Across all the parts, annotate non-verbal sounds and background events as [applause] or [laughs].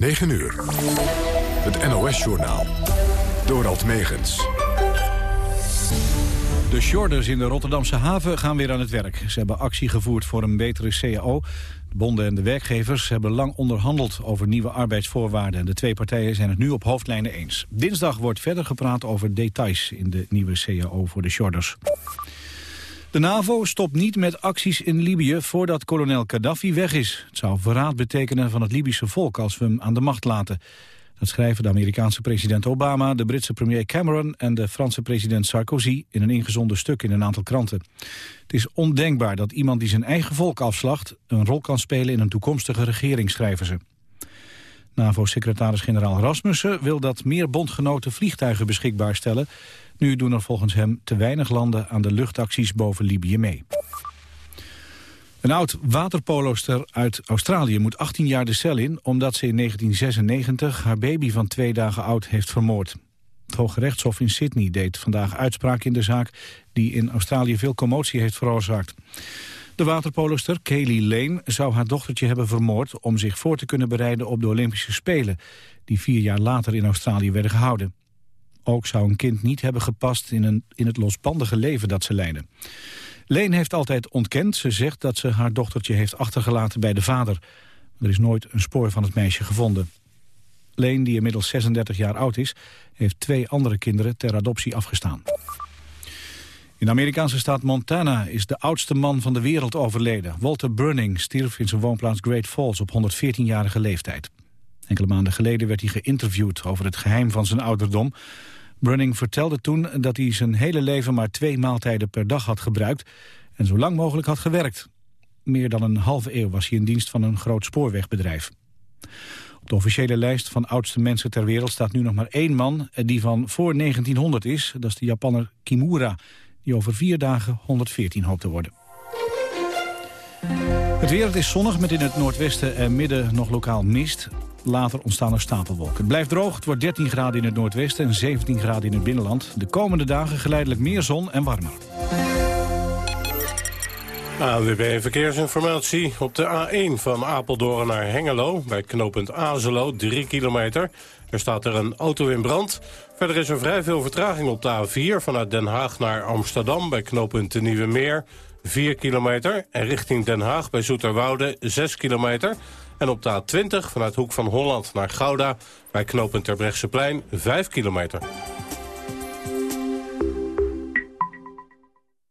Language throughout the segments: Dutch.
9 uur. Het NOS-journaal. Dorald Megens. De shorters in de Rotterdamse haven gaan weer aan het werk. Ze hebben actie gevoerd voor een betere CAO. De bonden en de werkgevers hebben lang onderhandeld over nieuwe arbeidsvoorwaarden. De twee partijen zijn het nu op hoofdlijnen eens. Dinsdag wordt verder gepraat over details in de nieuwe CAO voor de shorters. De NAVO stopt niet met acties in Libië voordat kolonel Gaddafi weg is. Het zou verraad betekenen van het Libische volk als we hem aan de macht laten. Dat schrijven de Amerikaanse president Obama, de Britse premier Cameron en de Franse president Sarkozy in een ingezonden stuk in een aantal kranten. Het is ondenkbaar dat iemand die zijn eigen volk afslacht een rol kan spelen in een toekomstige regering, schrijven ze. NAVO-secretaris-generaal Rasmussen wil dat meer bondgenoten vliegtuigen beschikbaar stellen. Nu doen er volgens hem te weinig landen aan de luchtacties boven Libië mee. Een oud waterpoloster uit Australië moet 18 jaar de cel in... omdat ze in 1996 haar baby van twee dagen oud heeft vermoord. Het Hoge Rechtshof in Sydney deed vandaag uitspraak in de zaak... die in Australië veel commotie heeft veroorzaakt. De waterpoloster, Kaylee Lane, zou haar dochtertje hebben vermoord... om zich voor te kunnen bereiden op de Olympische Spelen... die vier jaar later in Australië werden gehouden. Ook zou een kind niet hebben gepast in, een, in het losbandige leven dat ze leidde. Leen heeft altijd ontkend. Ze zegt dat ze haar dochtertje heeft achtergelaten bij de vader. Er is nooit een spoor van het meisje gevonden. Leen, die inmiddels 36 jaar oud is, heeft twee andere kinderen ter adoptie afgestaan. In de Amerikaanse staat Montana is de oudste man van de wereld overleden. Walter Burning stierf in zijn woonplaats Great Falls op 114-jarige leeftijd. Enkele maanden geleden werd hij geïnterviewd over het geheim van zijn ouderdom. Brunning vertelde toen dat hij zijn hele leven maar twee maaltijden per dag had gebruikt en zo lang mogelijk had gewerkt. Meer dan een halve eeuw was hij in dienst van een groot spoorwegbedrijf. Op de officiële lijst van oudste mensen ter wereld staat nu nog maar één man... die van voor 1900 is. Dat is de Japanner Kimura, die over vier dagen 114 hoopt te worden. Het weer is zonnig met in het noordwesten en midden nog lokaal mist. Later ontstaan er stapelwolken. Het blijft droog, het wordt 13 graden in het noordwesten en 17 graden in het binnenland. De komende dagen geleidelijk meer zon en warmer. AWB Verkeersinformatie. Op de A1 van Apeldoorn naar Hengelo, bij knooppunt Azelo, 3 kilometer. Er staat er een auto in brand. Verder is er vrij veel vertraging op de A4 vanuit Den Haag naar Amsterdam... bij knooppunt de Nieuwe Meer, 4 kilometer. En richting Den Haag bij Zoeterwoude, 6 kilometer. En op de A20 vanuit Hoek van Holland naar Gouda... bij knooppunt Terbrechtseplein 5 kilometer.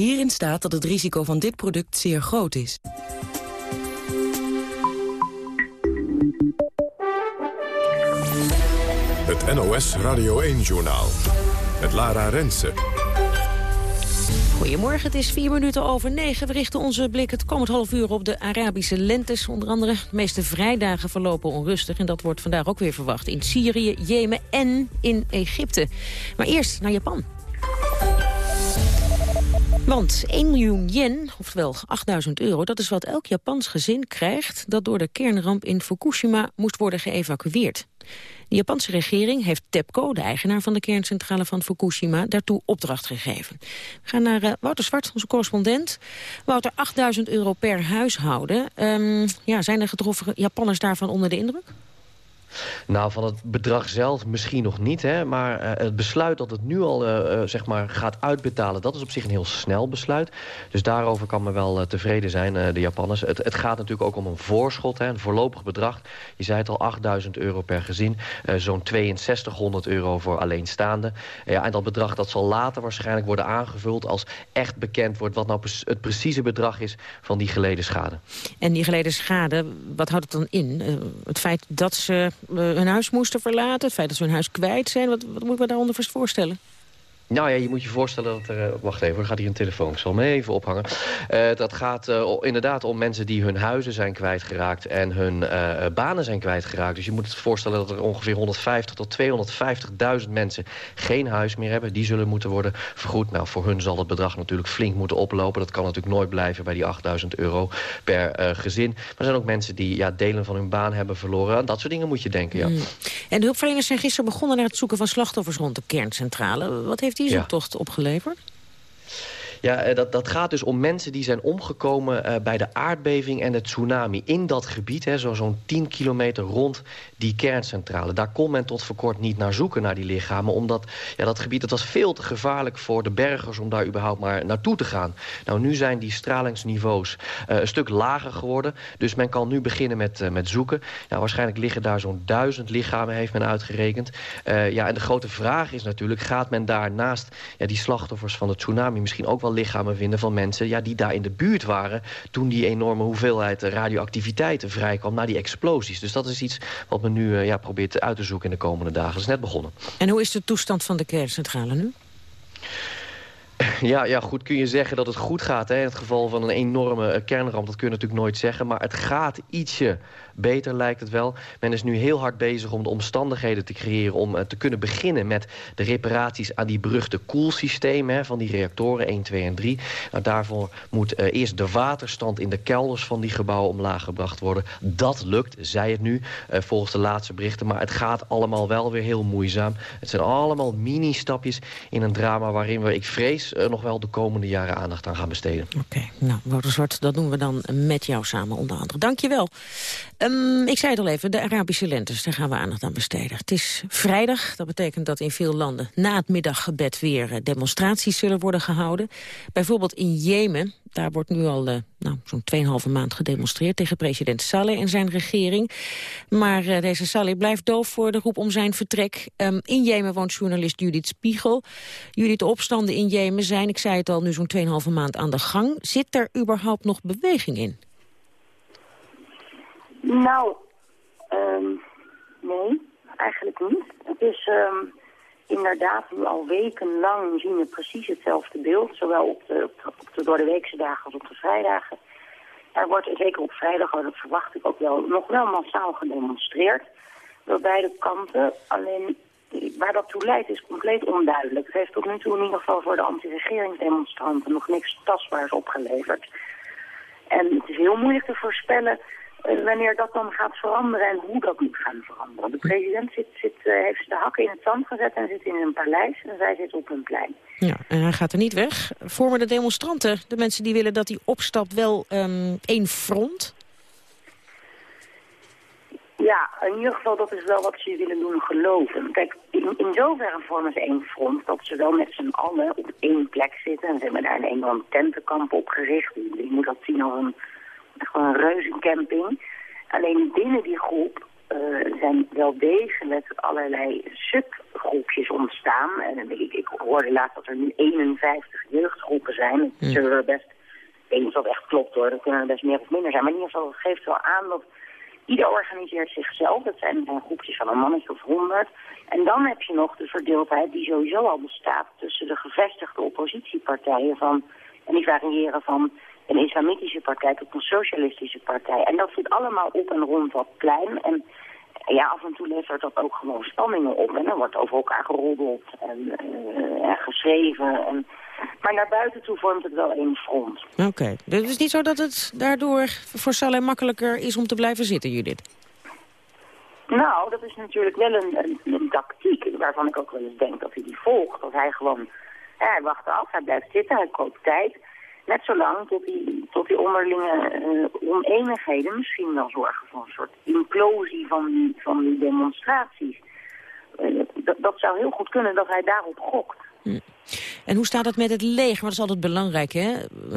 Hierin staat dat het risico van dit product zeer groot is. Het NOS Radio 1-journaal. Het Lara Rensen. Goedemorgen, het is vier minuten over negen. We richten onze blik het komend half uur op de Arabische lentes. Onder andere de meeste vrijdagen verlopen onrustig. En dat wordt vandaag ook weer verwacht in Syrië, Jemen en in Egypte. Maar eerst naar Japan. Want 1 miljoen yen, oftewel 8000 euro, dat is wat elk Japans gezin krijgt... dat door de kernramp in Fukushima moest worden geëvacueerd. De Japanse regering heeft TEPCO, de eigenaar van de kerncentrale van Fukushima, daartoe opdracht gegeven. We gaan naar uh, Wouter Zwart, onze correspondent. Wouter, 8000 euro per huishouden. Um, ja, zijn de getroffen Japanners daarvan onder de indruk? Nou, van het bedrag zelf misschien nog niet. Hè, maar uh, het besluit dat het nu al uh, zeg maar gaat uitbetalen... dat is op zich een heel snel besluit. Dus daarover kan men wel tevreden zijn, de Japanners. Het, het, gaat natuurlijk ook om een voorschot, hè, een voorlopig bedrag. Je zei het al, 8000 euro per gezin. Zo'n 6200 euro voor alleenstaande. ja, en dat bedrag dat zal later waarschijnlijk worden aangevuld... als echt bekend wordt wat nou het precieze bedrag is van die geleden schade. En die geleden schade, wat houdt het dan in? het feit dat ze hun huis moesten verlaten? Het feit dat ze hun huis kwijt zijn? Wat, wat moet ik me daaronder voorstellen? Nou ja, je moet je voorstellen dat er... Eh, wacht even, er gaat hier een telefoon. Ik zal me even ophangen. Uh, dat gaat uh, inderdaad om mensen die hun huizen zijn kwijtgeraakt... en hun banen zijn kwijtgeraakt. Dus je moet het voorstellen dat er ongeveer 150 tot 250.000 mensen... geen huis meer hebben. Die zullen moeten worden vergoed. Nou, voor hun zal het bedrag natuurlijk flink moeten oplopen. Dat kan natuurlijk nooit blijven bij die 8.000 euro per gezin. Maar er zijn ook mensen die ja, delen van hun baan hebben verloren. Aan dat soort dingen moet je denken, ja. Mm. En de hulpverleners zijn gisteren begonnen... naar het zoeken van slachtoffers rond de kerncentrale. Wat heeft die zoektocht opgeleverd? Ja, eh, dat, dat gaat dus om mensen die zijn omgekomen uh, bij de aardbeving en de tsunami. In dat gebied, zo'n zo 10 kilometer rond die kerncentrale. Daar kon men tot voor kort niet naar zoeken, naar die lichamen. Omdat ja, dat gebied het was veel te gevaarlijk voor de bergers om daar überhaupt maar naartoe te gaan. Nou, nu zijn die stralingsniveaus uh, een stuk lager geworden. Dus men kan nu beginnen met, met zoeken. Nou, waarschijnlijk liggen daar zo'n duizend lichamen, heeft men uitgerekend. ja, en de grote vraag is natuurlijk, gaat men daar naast ja, die slachtoffers van de tsunami misschien ook wel lichamen vinden van mensen ja, die daar in de buurt waren... toen die enorme hoeveelheid radioactiviteiten vrijkwam na die explosies. Dus dat is iets wat men nu uh, ja, probeert uit te zoeken in de komende dagen. Dat is net begonnen. En hoe is de toestand van de kerncentrale nu? Ja, ja, goed kun je zeggen dat het goed gaat. Hè? In het geval van een enorme uh, kernramp, dat kun je natuurlijk nooit zeggen. Maar het gaat ietsje beter lijkt het wel. Men is nu heel hard bezig om de omstandigheden te creëren... om uh, te kunnen beginnen met de reparaties aan die beruchte koelsystemen... van die reactoren 1, 2 en 3. Nou, daarvoor moet uh, eerst de waterstand in de kelders van die gebouwen omlaag gebracht worden. Dat lukt, zei het nu, uh, volgens de laatste berichten. Maar het gaat allemaal wel weer heel moeizaam. Het zijn allemaal mini-stapjes in een drama... waarin we, ik vrees, nog wel de komende jaren aandacht aan gaan besteden. Oké, nou, Wouter Zwart, dat doen we dan met jou samen onder andere. Dank je wel. Um, ik zei het al even, de Arabische lentes, daar gaan we aandacht aan besteden. Het is vrijdag, dat betekent dat in veel landen na het middaggebed weer eh, demonstraties zullen worden gehouden. Bijvoorbeeld in Jemen, daar wordt nu al uh, nou, zo'n 2,5 maand gedemonstreerd tegen president Saleh en zijn regering. Maar uh, deze Saleh blijft doof voor de roep om zijn vertrek. Um, in Jemen woont journalist Judith Spiegel. Judith, de opstanden in Jemen zijn, ik zei het al, nu zo'n 2,5 maand aan de gang. Zit er überhaupt nog beweging in? Nou, um, nee, eigenlijk niet. Het is um, inderdaad nu al wekenlang zien we precies hetzelfde beeld. Zowel op de, op door de dagen als op de vrijdagen. Er wordt zeker op vrijdag, dat verwacht ik ook wel, nog wel massaal gedemonstreerd. Door beide kanten. Alleen waar dat toe leidt is compleet onduidelijk. Het heeft tot nu toe in ieder geval voor de anti-regeringsdemonstranten nog niks tastbaars opgeleverd. En het is heel moeilijk te voorspellen wanneer dat dan gaat veranderen en hoe dat moet gaan veranderen. De president zit, zit, uh, heeft de hakken in het zand gezet en zit in een paleis en zij zit op een plein. Ja, en hij gaat er niet weg. Vormen de demonstranten, de mensen die willen dat hij opstapt, wel um, één front? Ja, in ieder geval dat is wel wat ze willen doen geloven. Kijk, in, in zoverre vormen ze één front dat ze wel met z'n allen op één plek zitten. En ze hebben daar een enorm tentenkamp opgericht. Je moet dat zien als een gewoon een reuzencamping. Alleen binnen die groep uh, zijn wel degelijk allerlei subgroepjes ontstaan. En ik, ik hoorde laatst dat er nu 51 jeugdgroepen zijn. Het is er best, ik weet niet of dat echt klopt hoor, dat kunnen er best meer of minder zijn. Maar in ieder geval geeft wel aan dat ieder organiseert zichzelf. Dat zijn, zijn groepjes van een mannetje of honderd. En dan heb je nog de verdeeldheid die sowieso al bestaat tussen de gevestigde oppositiepartijen van... En die variëren van een islamitische partij tot een socialistische partij. En dat zit allemaal op en rond dat plein. En ja, af en toe levert dat ook gewoon spanningen op. En er wordt over elkaar geroddeld en uh, geschreven. En, maar naar buiten toe vormt het wel één front. Oké, okay. dus het is niet zo dat het daardoor voor Saleh makkelijker is om te blijven zitten, Judith? Nou, dat is natuurlijk wel een, een, een, tactiek waarvan ik ook wel eens denk dat hij die volgt. Dat hij gewoon, ja, hij wacht af, hij blijft zitten, hij koopt tijd. Net zo lang tot die, tot die onderlinge uh, oneenigheden misschien wel zorgen voor een soort implosie van die, van die demonstraties. Uh, dat, zou heel goed kunnen dat hij daarop gokt. Hm. En hoe staat het met het leger? Want dat is altijd belangrijk, hè?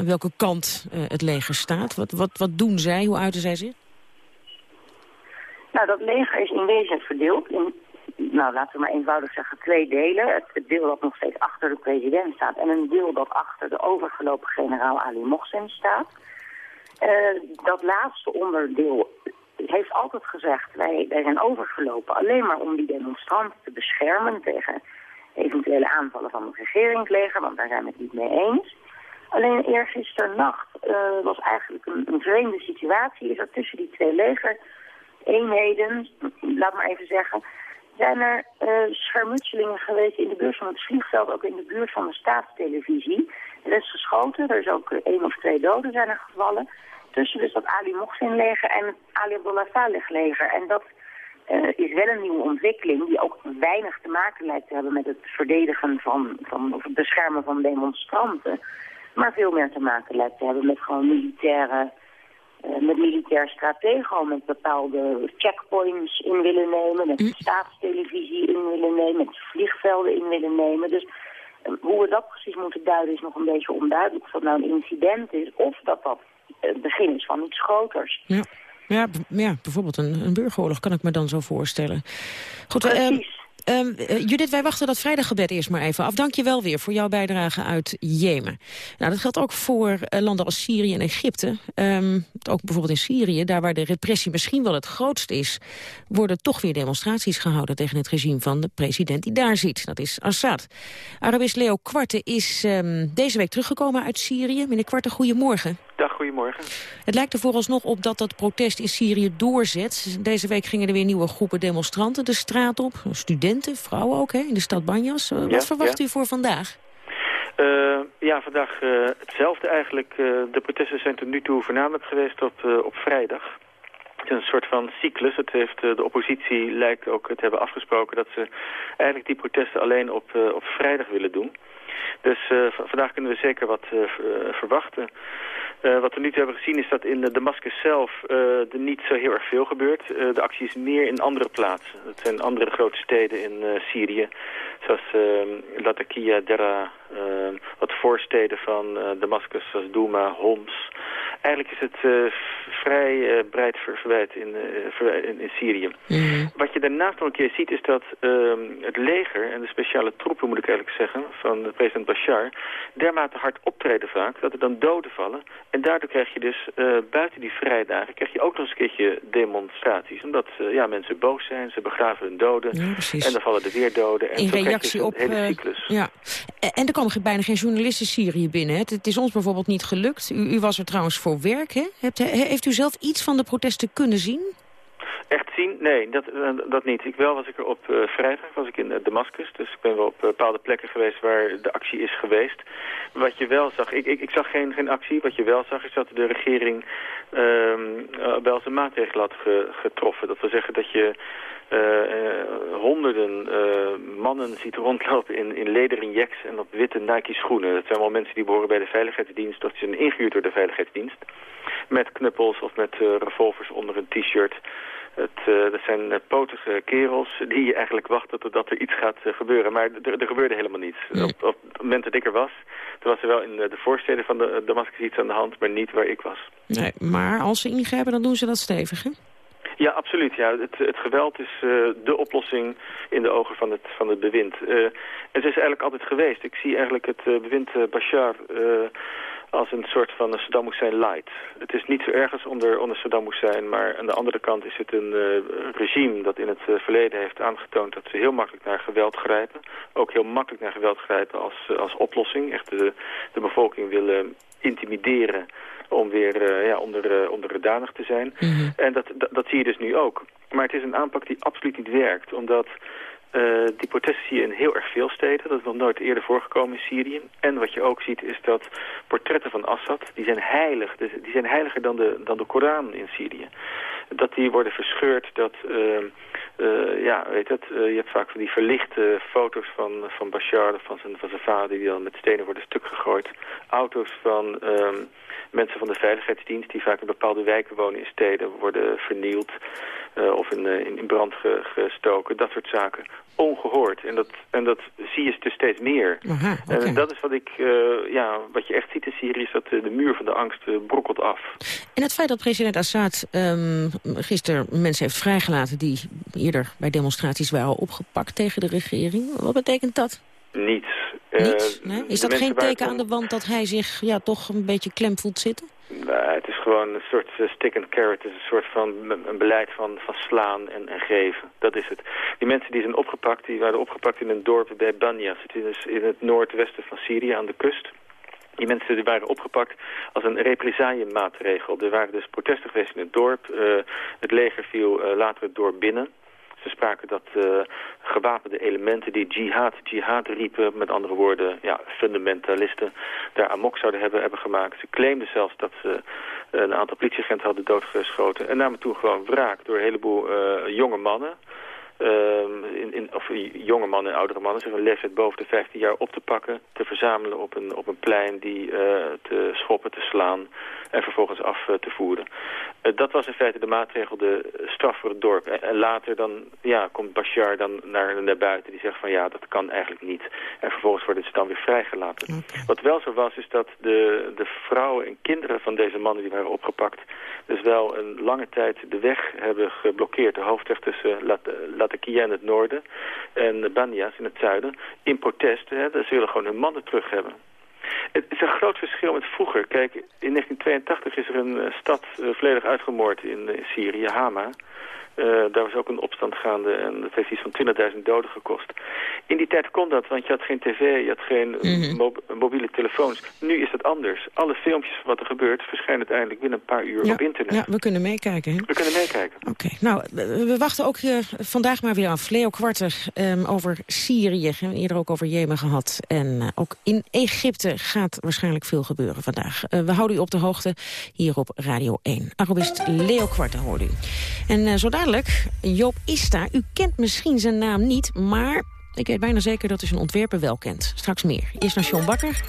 welke kant uh, het leger staat. Wat, wat, wat doen zij? Hoe uiten zij zich? Nou, dat leger is in wezen verdeeld in nou laten we maar eenvoudig zeggen, twee delen. Het, deel dat nog steeds achter de president staat en een deel dat achter de overgelopen generaal Ali Mohsen staat. Uh, dat laatste onderdeel heeft altijd gezegd, wij, wij zijn overgelopen alleen maar om die demonstranten te beschermen tegen eventuele aanvallen van het regeringsleger, want daar zijn we het niet mee eens. Alleen eerst gisternacht uh, was eigenlijk een, een vreemde situatie. Is er tussen die twee legereenheden, laat maar even zeggen, zijn er uh, schermutselingen geweest in de buurt van het vliegveld, ook in de buurt van de staatstelevisie. Er is geschoten, er is ook uh, één of twee doden zijn gevallen. Tussen dus dat Ali Mohsin leger en het Ali Abdullah Saleh leger. En dat uh, is wel een nieuwe ontwikkeling die ook weinig te maken lijkt te hebben met het verdedigen van, van of het beschermen van demonstranten. Maar veel meer te maken lijkt te hebben met gewoon militaire met militair stratego, met bepaalde checkpoints in willen nemen, met mm. staatstelevisie in willen nemen, met vliegvelden in willen nemen. Dus uh, hoe we dat precies moeten duiden is nog een beetje onduidelijk. Of dat nou een incident is of dat dat het begin is van iets groters. Ja. Ja, ja, bijvoorbeeld een, een burgeroorlog kan ik me dan zo voorstellen. Goed, Precies. Um, Judith, wij wachten dat vrijdaggebed eerst maar even af. Dank je wel weer voor jouw bijdrage uit Jemen. Nou, dat geldt ook voor uh, landen als Syrië en Egypte. Um, ook bijvoorbeeld in Syrië, daar waar de repressie misschien wel het grootst is... worden toch weer demonstraties gehouden tegen het regime van de president die daar zit. Dat is Assad. Arabist Leo Kwarte is um, deze week teruggekomen uit Syrië. Meneer Kwarte, goedemorgen. Dag, goedemorgen. Het lijkt er vooralsnog op dat dat protest in Syrië doorzet. Deze week gingen er weer nieuwe groepen demonstranten de straat op. Studenten, vrouwen ook, hè, in de stad Banjas. Uh, wat verwacht u voor vandaag? Uh, ja, vandaag uh, hetzelfde eigenlijk. de protesten zijn tot nu toe voornamelijk geweest op, op vrijdag. Het is een soort van cyclus. Het heeft, de oppositie lijkt ook het hebben afgesproken dat ze eigenlijk die protesten alleen op, op vrijdag willen doen. Dus vandaag kunnen we zeker wat verwachten. Uh, wat we nu hebben gezien is dat in Damascus zelf uh, er niet zo heel erg veel gebeurt. Uh, de actie is meer in andere plaatsen. Het zijn andere grote steden in Syrië. Zoals Latakia, Dera, wat voorsteden van Damascus zoals Douma, Homs. Eigenlijk is het vrij breed verwijd in, in, in, Syrië. Mhm. Wat je daarnaast nog een keer ziet is dat ehm, het leger en de speciale troepen, moet ik eigenlijk zeggen, van president Bashar, dermate hard optreden vaak, dat er dan doden vallen en daardoor krijg je dus uh, buiten die vrijdagen krijg je ook nog eens een keertje demonstraties. Omdat uh, ja, mensen boos zijn, ze begraven hun doden. en dan vallen er weer doden. En In reactie dus op... Hele eh, cyclus. ja. En er komen bijna geen journalisten Syrië binnen. Hè? Het is ons bijvoorbeeld niet gelukt. U, u was er trouwens voor werk. Hè? Hebt, heeft u zelf iets van de protesten kunnen zien? Echt zien? Nee, dat, eh, dat niet. Ik wel was ik er op uh, vrijdag, was ik in uh, Damascus. Dus ik ben wel op bepaalde plekken geweest waar de actie is geweest. Wat je wel zag, ik, ik, ik zag geen, geen actie. Wat je wel zag is dat de regering uh, wel zijn maatregelen had getroffen. Dat wil zeggen dat je honderden mannen ziet rondlopen in, in lederen jacks en op witte Nike schoenen. Dat zijn wel mensen die behoren bij de veiligheidsdienst. Dat zijn ingehuurd door de veiligheidsdienst. Met knuppels of met revolvers onder een t-shirt. Het, uh, dat zijn uh, potige kerels die eigenlijk wachten totdat er iets gaat uh, gebeuren. Maar er gebeurde helemaal niets. Op, op, het moment dat ik er was, toen was er wel in de voorsteden van de Damascus iets aan de hand, maar niet waar ik was. Nee, maar als ze ingrijpen, dan doen ze dat stevig, hè? Ja, absoluut. Ja. Het, het geweld is uh, de oplossing in de ogen van het, van het bewind. Uh, het is eigenlijk altijd geweest. Ik zie eigenlijk het uh, bewind Bashar als een soort van Saddam Hussein light. Het is niet zo ergens onder, onder Saddam Hussein, maar aan de andere kant is het een uh, regime dat in het uh, verleden heeft aangetoond dat ze heel makkelijk naar geweld grijpen. Ook heel makkelijk naar geweld grijpen als, uh, als oplossing. Echt de, de bevolking willen intimideren om weer ja, onder, onderdanig te zijn. Mm -hmm. En dat, dat, dat zie je dus nu ook. Maar het is een aanpak die absoluut niet werkt, omdat uh, die protesten zie je in heel erg veel steden. Dat is nog nooit eerder voorgekomen in Syrië. En wat je ook ziet is dat portretten van Assad, die zijn heilig. Dus die zijn heiliger dan de, dan de Koran in Syrië. Dat die worden verscheurd, dat... Ehm, uh, ja, weet het, uh, je hebt vaak van die verlichte foto's van, van Bashar, van zijn, van zijn vader, die dan met stenen worden stuk gegooid. Auto's van um, mensen van de veiligheidsdienst, die vaak in bepaalde wijken wonen in steden, worden vernield uh, of in, in, in, brand ge, gestoken. Dat soort zaken. Ongehoord. En dat, en dat zie je dus steeds meer. Aha, okay. En dat is wat, ik, ja, wat je echt ziet in Syrië, is dat de muur van de angst brokkelt af. En het feit dat president Assad um, gisteren mensen heeft vrijgelaten die eerder bij demonstraties waren opgepakt tegen de regering. Wat betekent dat? Niets. Niets? Nee? Is dat geen teken aan de wand dat hij zich ja, toch een beetje klem voelt zitten? Nou, het is gewoon een soort uh, stick and carrot. Het is een soort van een beleid van, van slaan en, en, geven. Dat is het. Die mensen die zijn opgepakt, die waren opgepakt in een dorp bij Banyas. Het is in het noordwesten van Syrië aan de kust. Die mensen die waren opgepakt als een represaillemaatregel. Er waren dus protesten geweest in het dorp. Uh, het leger viel uh, later het dorp binnen. Ze spraken dat uh, gewapende elementen die jihad, jihad riepen, met andere woorden, ja, fundamentalisten, daar amok zouden hebben, hebben gemaakt. Ze claimden zelfs dat ze een aantal politieagenten hadden doodgeschoten en namen toen gewoon wraak door een heleboel jonge mannen. Uh, in, in, of jonge mannen en oudere mannen, zeg een leeftijd boven de 15 jaar op te pakken, te verzamelen op een, op een plein, die uh, te schoppen, te slaan en vervolgens af uh, te voeren. Uh, dat was in feite de maatregel, de straf voor het dorp. En, en, later dan, ja, komt Bashar dan naar, naar buiten, die zegt van ja, dat kan eigenlijk niet. En vervolgens worden ze dan weer vrijgelaten. Okay. Wat wel zo was, is dat de, de vrouwen en kinderen van deze mannen die waren opgepakt, dus wel een lange tijd de weg hebben geblokkeerd, de hoofdweg tussen Lat Latakia in het noorden en Banias in het zuiden, in protest. Hè, ze willen gewoon hun mannen terug hebben. Het is een groot verschil met vroeger. Kijk, in 1982 is er een uh, stad uh, volledig uitgemoord in uh, Syrië, Hama. Uh, daar was ook een opstand gaande en dat heeft iets van 20.000 doden gekost. In die tijd kon dat, want je had geen tv, je had geen mm -hmm. mo mobiele telefoons. Nu is het anders. Alle filmpjes van wat er gebeurt verschijnen uiteindelijk binnen een paar uur ja, op internet. Ja, we kunnen meekijken. Hè? We kunnen meekijken. Oké, okay. nou, we wachten ook uh, vandaag maar weer af. Leo Kwarter um, over Syrië, we hebben eerder ook over Jemen gehad. En uh, ook in Egypte gaat waarschijnlijk veel gebeuren vandaag. We houden u op de hoogte hier op Radio 1. Arabist Leo Kwarter hoorde u. En zo dadelijk, Joop Ista. U kent misschien zijn naam niet, maar ik weet bijna zeker dat u zijn ontwerper wel kent. Straks meer. Eerst naar John Bakker.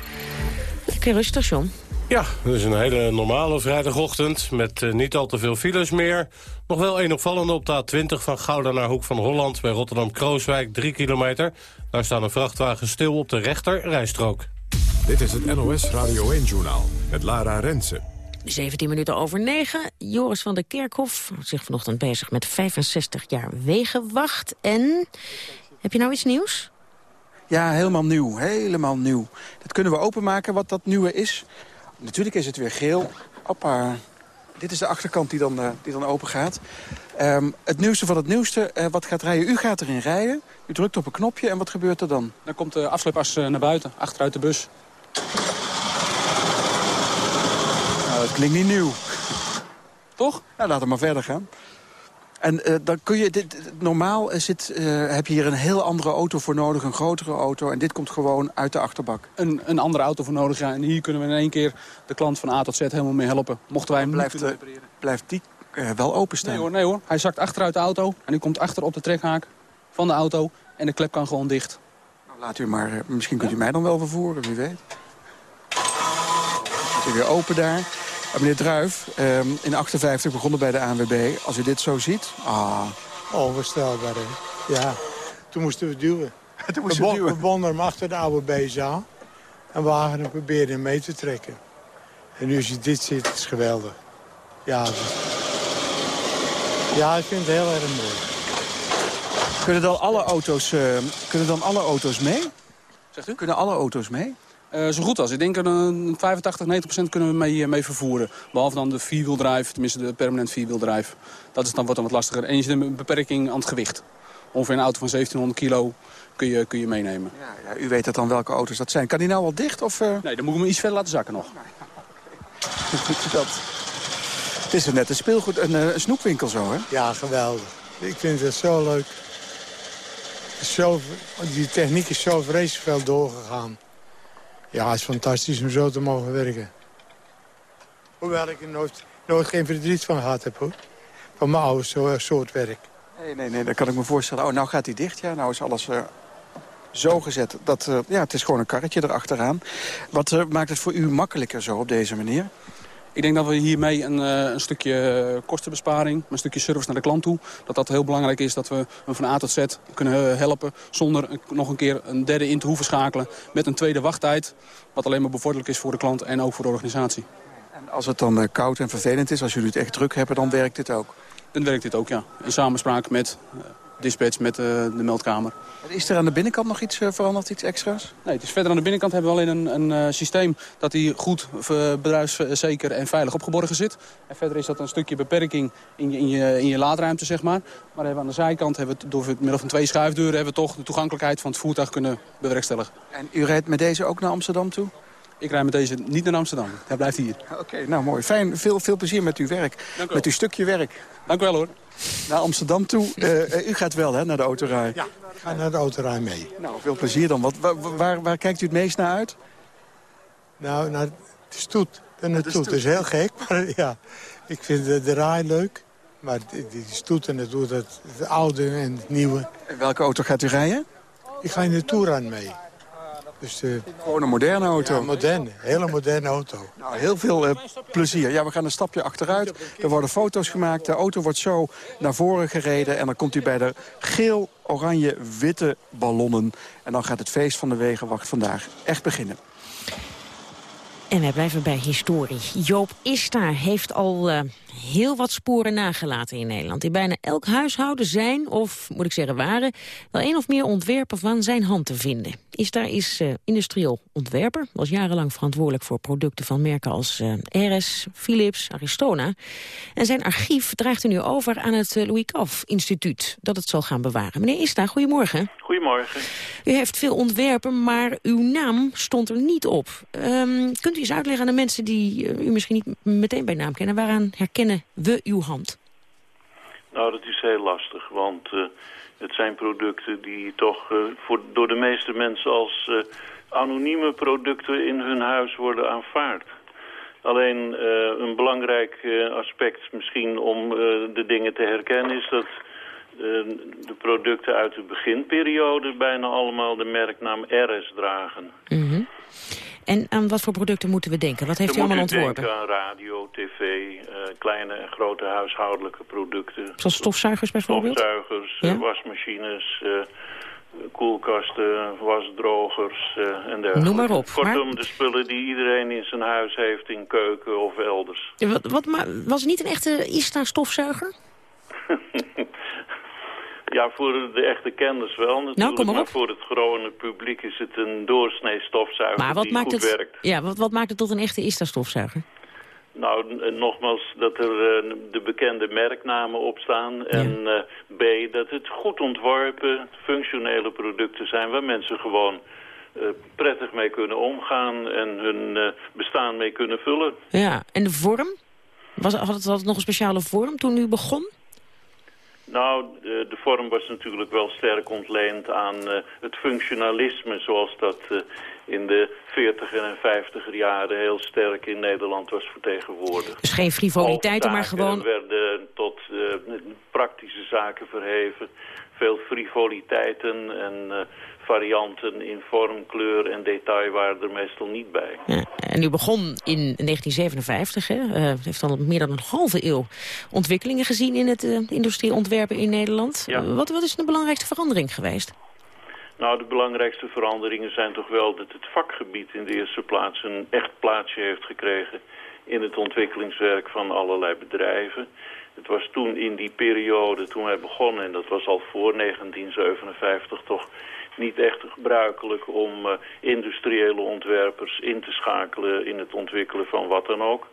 Lekker rustig, John. Ja, het is een hele normale vrijdagochtend met uh, niet al te veel files meer. Nog wel een opvallende op de A20 van Gouda naar Hoek van Holland... bij Rotterdam-Krooswijk, 3 kilometer. Daar staan een vrachtwagen stil op de rechter rijstrook. Dit is het NOS Radio 1-journaal met Lara Rensen. 17 minuten over 9. Joris van der Kerkhof zich vanochtend bezig met 65 jaar wegenwacht. En heb je nou iets nieuws? Ja, helemaal nieuw. Helemaal nieuw. Dat kunnen we openmaken wat dat nieuwe is. Natuurlijk is het weer geel. Hoppa. Dit is de achterkant die dan, uh, die dan open gaat. Um, het nieuwste van het nieuwste. Uh, wat gaat rijden? U gaat erin rijden. U drukt op een knopje en wat gebeurt er dan? Dan komt de afsleepas uh, naar buiten, achteruit de bus. Dat klinkt niet nieuw. Toch? Nou, laten we maar verder gaan. En uh, dan kun je, dit, normaal zit, uh, heb je hier een heel andere auto voor nodig, een grotere auto. En dit komt gewoon uit de achterbak. Een, een andere auto voor nodig zijn. En hier kunnen we in één keer de klant van A tot Z helemaal mee helpen. Mochten wij hem blijft, uh, blijft die wel openstaan? Nee hoor, nee hoor, hij zakt achteruit de auto. En u komt achter op de trekhaak van de auto. En de klep kan gewoon dicht. Nou, laat u maar, misschien kunt u mij dan wel vervoeren, wie weet. Zit weer open daar. Meneer Druif, um, in 58 begonnen bij de ANWB. Als u dit zo ziet... Ah. Onvoorstelbaar, hè? Ja. Toen moesten we duwen. [laughs] Toen moesten we, we duwen. We bonden hem achter de oude BZA. En we wagen hem probeerden hem mee te trekken. En nu als je dit ziet, is geweldig. Ja, dus... ja, ik vind het heel erg mooi. Kunnen dan alle auto's, uh, kunnen dan alle auto's mee? Zegt u? Kunnen alle auto's mee? Uh, zo goed als. Ik denk dat een 85, 90 procent kunnen we mee, mee vervoeren. Behalve dan de vierwieldrijf, tenminste de permanent vierwieldrijf. Dat is dan, wordt dan wat lastiger. En je zit een beperking aan het gewicht. Ongeveer een auto van 1700 kilo kun je, kun je meenemen. Ja, ja, u weet dat dan welke auto's dat zijn. Kan die nou al dicht? Of, uh... Nee, dan moet ik hem iets verder laten zakken nog. [laughs] dat... Het is net een speelgoed, een, een snoepwinkel zo, hè? Ja, geweldig. Ik vind het zo leuk. Zo, die techniek is zo vreselijk doorgegaan. Ja, het is fantastisch om zo te mogen werken. Hoewel ik er nooit, nooit geen verdriet van gehad heb, hoor. van mijn oude so- soort werk. Nee, nee, nee, dat kan ik me voorstellen. Oh, nou gaat hij dicht, ja. Nou is alles eh, zo gezet. Dat, eh, ja, het is gewoon een karretje erachteraan. Wat eh, maakt het voor u makkelijker zo op deze manier? Ik denk dat we hiermee een, eh, een stukje eh, kostenbesparing, een stukje service naar de klant toe... dat dat heel belangrijk is dat we hem van A tot Z kunnen helpen... zonder nog een keer een derde in te hoeven schakelen met een tweede wachttijd... wat alleen maar bevorderlijk is voor de klant en ook voor de organisatie. En als het dan eh, koud en vervelend is, als jullie het echt druk hebben, dan werkt dit ook? Dan werkt dit ook, ja. In samenspraak met dispatch, met eh, de meldkamer. Is er aan de binnenkant nog iets eh, veranderd, iets extra's? Nee, het is verder aan de binnenkant hebben we alleen een, een eh, systeem... dat die goed bedrijfszeker en veilig opgeborgen zit. En verder is dat een stukje beperking in je, in je, in je laadruimte, zeg maar. Maar hebben aan de zijkant, hebben we door het middel van twee schuifdeuren... hebben we toch de toegankelijkheid van het voertuig kunnen bewerkstelligen. En u rijdt met deze ook naar Amsterdam toe? Ik rijd met deze niet naar Amsterdam. Hij blijft hier. Oké, nou mooi. Fijn, veel, veel plezier met uw werk. Dank u wel. Met uw stukje werk. Dank u wel hoor. Naar Amsterdam toe. Eh, eh, u gaat wel hè, naar de autorij. Ja, ik ga naar de autorij mee. Nou, veel plezier dan. Wat, waar, waar, waar kijkt u het meest naar uit? Nou, naar de stoet. En de de stoet stoet. is heel gek, [laughs] maar ja, ik vind de, de raai leuk. Maar die, die stoet en het doet het, het oude en het nieuwe. En welke auto gaat u rijden? Ik ga in de Touran mee. Dus de, Gewoon een moderne auto. ja, moderne, hele moderne auto. Nou, heel veel eh, plezier. Ja, we gaan een stapje achteruit. Er worden foto's gemaakt. De auto wordt zo naar voren gereden. En dan komt u bij de geel, oranje, witte ballonnen. En dan gaat het feest van de Wegenwacht vandaag echt beginnen. En wij blijven bij historie. Joop Ista heeft al eh, heel wat sporen nagelaten in Nederland. In bijna elk huishouden zijn, of moet ik zeggen waren... wel één of meer ontwerpen van zijn hand te vinden. Ista is eh, industrieel ontwerper. Was jarenlang verantwoordelijk voor producten van merken als RS, Philips, Aristona. En zijn archief draagt hij nu over aan het eh, Louis Kauf Instituut... dat het zal gaan bewaren. Meneer Ista, goedemorgen. Goedemorgen. U heeft veel ontwerpen, maar uw naam stond er niet op. Ehm, kunt u eens uitleggen aan de mensen die u misschien niet meteen bij naam kennen... waaraan herkennen we uw hand? Nou, dat is heel lastig, want eh, het zijn producten die toch eh, voor, door de meeste mensen als eh, anonieme producten in hun huis worden aanvaard. Alleen een belangrijk aspect misschien om de dingen te herkennen is dat de producten uit de beginperiode bijna allemaal de merknaam RS dragen. Mhm. En aan wat voor producten moeten we denken? Wat heeft u allemaal ontworpen? denken aan radio, tv, eh, kleine en grote huishoudelijke producten. Zoals stofzuigers bijvoorbeeld? Stofzuigers, Ja. eh, wasmachines, eh, koelkasten, wasdrogers en dergelijke. Noem maar op, Kortom, maar- de spullen die iedereen in zijn huis heeft, in keuken of elders. Wat, wat, ma- was het niet een echte Ista-stofzuiger? [laughs] Ja, voor de echte kenners wel natuurlijk, Nou, kom maar voor het gewone publiek is het een doorsnee stofzuiger Maar wat die maakt, goed het, werkt. ja, wat, wat maakt het tot een echte Ista-stofzuiger? Nou, eh, nogmaals dat er eh, de bekende merknamen op staan. En eh, B, dat het goed ontworpen, functionele producten zijn... waar mensen gewoon eh, prettig mee kunnen omgaan en hun bestaan mee kunnen vullen. Ja, en de vorm? Was, had, het, had het nog een speciale vorm toen u begon? Nou, de, de vorm was natuurlijk wel sterk ontleend aan eh, het functionalisme... zoals dat eh, in de 40er en 50er jaren heel sterk in Nederland was vertegenwoordigd. Dus geen frivoliteiten, maar gewoon... werden tot eh, praktische zaken verheven. Veel frivoliteiten en varianten in vorm, kleur en detail waren er meestal niet bij. Ja, en u begon in 1957, hè? Eh, u heeft al meer dan een halve eeuw ontwikkelingen gezien in het eh, industrieontwerpen in Nederland. Ja. Eh, wat, wat is de belangrijkste verandering geweest? Nou, de belangrijkste veranderingen zijn toch wel dat het vakgebied in de eerste plaats een echt plaatsje heeft gekregen in het ontwikkelingswerk van allerlei bedrijven. Het was toen in die periode, toen wij begonnen, en dat was al voor 1957 toch niet echt gebruikelijk om eh, industriële ontwerpers in te schakelen in het ontwikkelen van wat dan ook.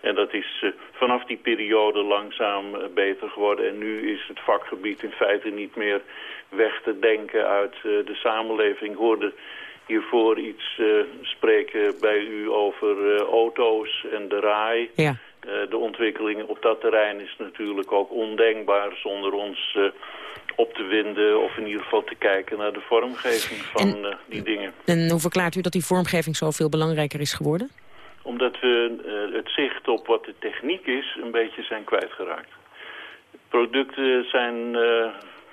En dat is eh, vanaf die periode langzaam eh, beter geworden. En nu is het vakgebied in feite niet meer weg te denken uit de samenleving. Ik hoorde hiervoor iets spreken bij u over auto's en de RAI. Ja. De ontwikkeling op dat terrein is natuurlijk ook ondenkbaar zonder ons op te winden of in ieder geval te kijken naar de vormgeving van eh, die dingen. En hoe verklaart u dat die vormgeving zoveel belangrijker is geworden? Omdat we eh, het zicht op wat de techniek is een beetje zijn kwijtgeraakt. producten zijn uh,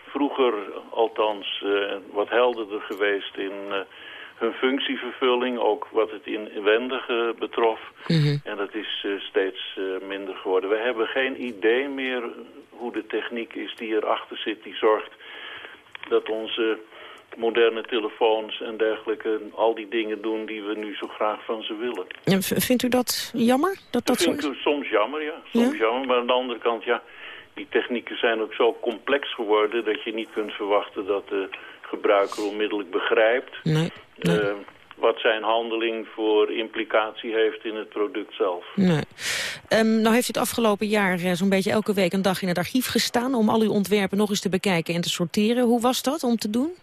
vroeger althans wat helderder geweest in hun functievervulling, ook wat het inwendige betrof. Mhm. En dat is steeds minder geworden. We hebben geen idee meer hoe de techniek is die erachter zit, die zorgt dat onze moderne telefoons en dergelijke al die dingen doen die we nu zo graag van ze willen. En vindt u dat jammer? Dat dat vind zo ik soms jammer, ja. Soms jammer, maar aan de andere kant, ja, die technieken zijn ook zo complex geworden dat je niet kunt verwachten dat de gebruiker onmiddellijk begrijpt nee, nee. Uh, wat zijn handeling voor implicatie heeft in het product zelf. Nee. Um, nou heeft u het afgelopen jaar uh, zo'n beetje elke week een dag in het archief gestaan... om al uw ontwerpen nog eens te bekijken en te sorteren. Hoe was dat om te doen?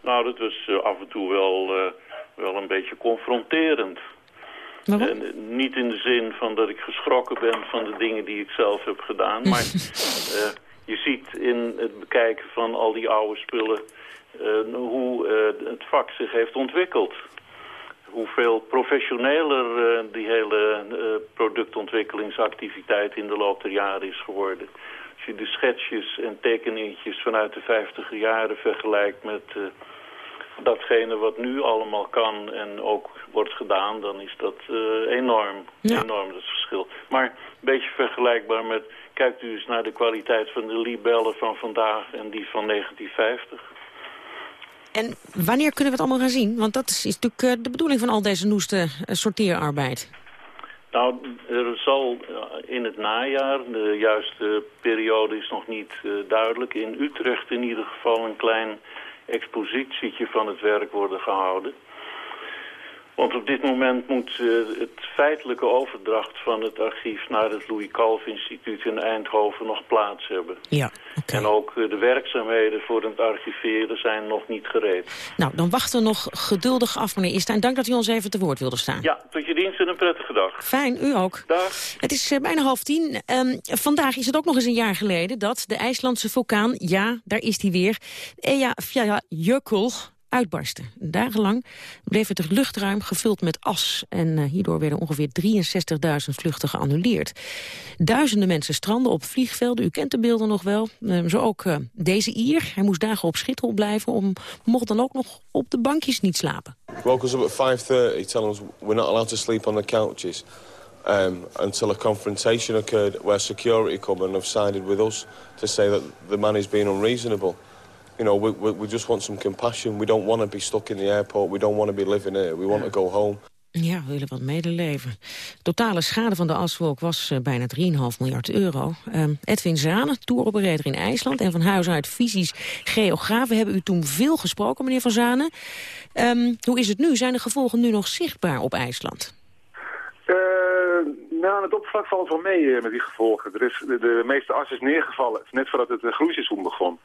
Nou, dat was uh, af en toe wel, wel een beetje confronterend. Waarom? En, niet in de zin van dat ik geschrokken ben van de dingen die ik zelf heb gedaan. Maar [laughs] je ziet in het bekijken van al die oude spullen hoe het vak zich heeft ontwikkeld. Hoeveel professioneler die hele productontwikkelingsactiviteit in de loop der jaren is geworden als je de schetsjes en tekeningetjes vanuit de vijftiger jaren vergelijkt met datgene wat nu allemaal kan en ook wordt gedaan, dan is dat uh, enorm. Ja. Enorm, dat verschil. Maar een beetje vergelijkbaar met, kijkt u eens naar de kwaliteit van de libellen van vandaag en die van 1950. En wanneer kunnen we het allemaal gaan zien? Want dat is, natuurlijk uh, de bedoeling van al deze noeste sorteerarbeid. Nou, er zal in het najaar, de juiste periode is nog niet duidelijk, in Utrecht in ieder geval een klein expositietje van het werk worden gehouden. Want op dit moment moet uh, het feitelijke overdracht van het archief naar het Louis Kalf Instituut in Eindhoven nog plaats hebben. Ja, okay. En ook uh, de werkzaamheden voor het archiveren zijn nog niet gereed. Nou, dan wachten we nog geduldig af, meneer Istijn. Dank dat u ons even te woord wilde staan. Ja, tot je dienst en een prettige dag. Fijn, u ook. Dag. Het is uh, bijna half tien. Um, vandaag is het ook nog eens een jaar geleden dat de IJslandse vulkaan, ja, daar is die weer, Eyjafjallajökull uitbarstte. Dagenlang bleef het luchtruim gevuld met as. En uh, hierdoor werden ongeveer 63.000 vluchten geannuleerd. Duizenden mensen stranden op vliegvelden. U kent de beelden nog wel. Uh, zo ook uh, deze Ier. Hij moest dagen op Schiphol blijven. Om, mocht dan ook nog op de bankjes niet slapen. Woke us up at 5.30 telling us we're not allowed to sleep on the couches. Um, until a confrontation occurred where security come and have sided with us to say that the man is being unreasonable. You know, we, we, we just want some compassion. We don't want to be stuck in the airport. We don't want to be living here. We want to go home. Ja, we willen wat medeleven. Totale schade van de aswolk was uh, bijna 3,5 miljard euro. Um, Edwin Zane, touroperator in IJsland... en van huis uit fysisch geografen hebben u toen veel gesproken, meneer Van Zane. Um, hoe is het nu? Zijn de gevolgen nu nog zichtbaar op IJsland? Uh, nou, aan het oppervlak valt het wel mee uh, met die gevolgen. Er is, de, de meeste as is neergevallen, net voordat het uh, groeiseizoen begon.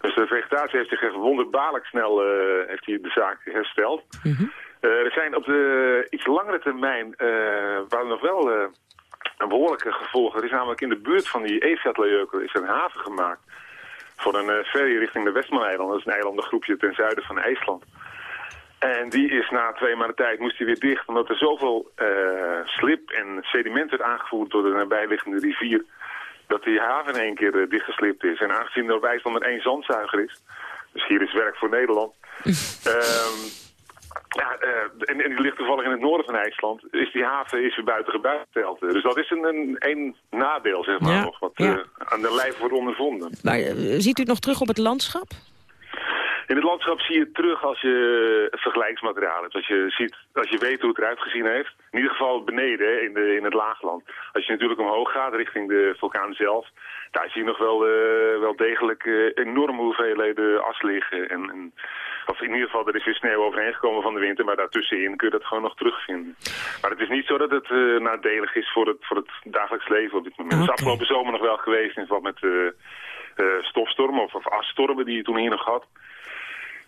Dus de vegetatie heeft zich wonderbaarlijk snel uh, heeft die de zaak hersteld. Mm -hmm. er zijn op de iets langere termijn uh, waar nog wel een behoorlijke gevolgen. Er is namelijk in de buurt van die Eefjatleujeukel is een haven gemaakt. Voor een ferry richting de Westmaneilanden. Dat is een eilandengroepje ten zuiden van IJsland. En die is na twee maanden tijd moest die weer dicht. Omdat er zoveel slip en sediment werd aangevoerd door de nabijliggende rivier dat die haven in één keer uh, dichtgeslipt is. En aangezien er op IJsland maar één zandzuiger is, dus hier is werk voor Nederland. um, [laughs] ja, uh, en, en, die ligt toevallig in het noorden van IJsland, is die haven is weer buiten gebuiteld. Dus dat is een, een, een nadeel, zeg maar, ja, nog, wat ja. uh, aan de lijf wordt ondervonden. Maar ziet u het nog terug op het landschap? In het landschap zie je het terug als je vergelijksmateriaal hebt. Als je, ziet, als je weet hoe het eruit gezien heeft. In ieder geval beneden in, de, in het laagland. Als je natuurlijk omhoog gaat richting de vulkaan zelf. Daar zie je nog wel, uh, wel degelijk uh, enorme hoeveelheden as liggen. En, en, of in ieder geval, er is weer sneeuw overheen gekomen van de winter. Maar daartussenin kun je dat gewoon nog terugvinden. Maar het is niet zo dat het uh, nadelig is voor het, voor het dagelijks leven op dit moment. Het Okay. is afgelopen zomer nog wel geweest in verband met stofstormen of, of asstormen die je toen hier nog had.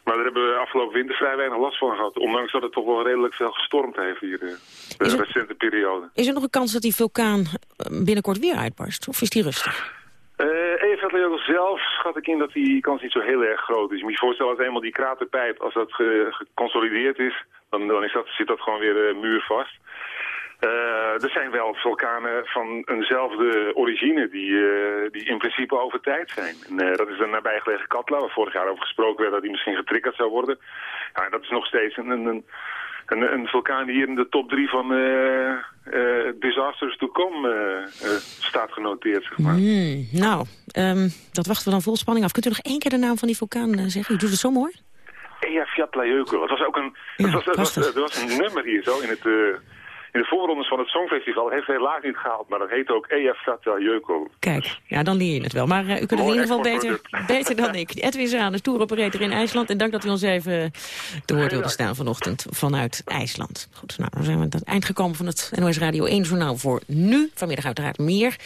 Maar daar hebben we afgelopen winter vrij weinig last van gehad. Ondanks dat het toch wel redelijk veel gestormd heeft hier de, de recente periode. Is er nog een kans dat die vulkaan eh, binnenkort weer uitbarst? Of is die rustig? Uh, Eefjatleugel zelf schat ik in dat die kans niet zo heel erg groot is. Je moet je voorstellen als eenmaal die kraterpijp, als dat ge- geconsolideerd is, dan, dan is dat, zit dat gewoon weer uh, muurvast. Er zijn wel vulkanen van eenzelfde origine die, die in principe over tijd zijn. En, dat is de nabijgelegen Katla, waar vorig jaar over gesproken werd dat die misschien getriggerd zou worden. Ja, dat is nog steeds een, een, een, een vulkaan die hier in de top drie van uh, disasters to come staat genoteerd. Zeg maar. Hmm, nou, um, dat wachten we dan vol spanning af. Kunt u nog één keer de naam van die vulkaan zeggen? U doet het zo mooi. Eyjafjallajökull. Het was ook een, ja, was, was, het was, een nummer hier zo in het in de voorrondes van het Songfestival heeft hij helaas niet gehaald. Maar dat heet ook Eyjafjalla Jökull. Kijk, ja, dan leer je het wel. Maar uh, u kunt het in ieder geval beter, beter dan ik. Edwin Zaan, toeroperator in IJsland. En dank dat u ons even te woord wilde staan vanochtend vanuit IJsland. Goed, nou, dan zijn we aan het eind gekomen van het NOS Radio 1 journaal voor nu. Vanmiddag uiteraard meer.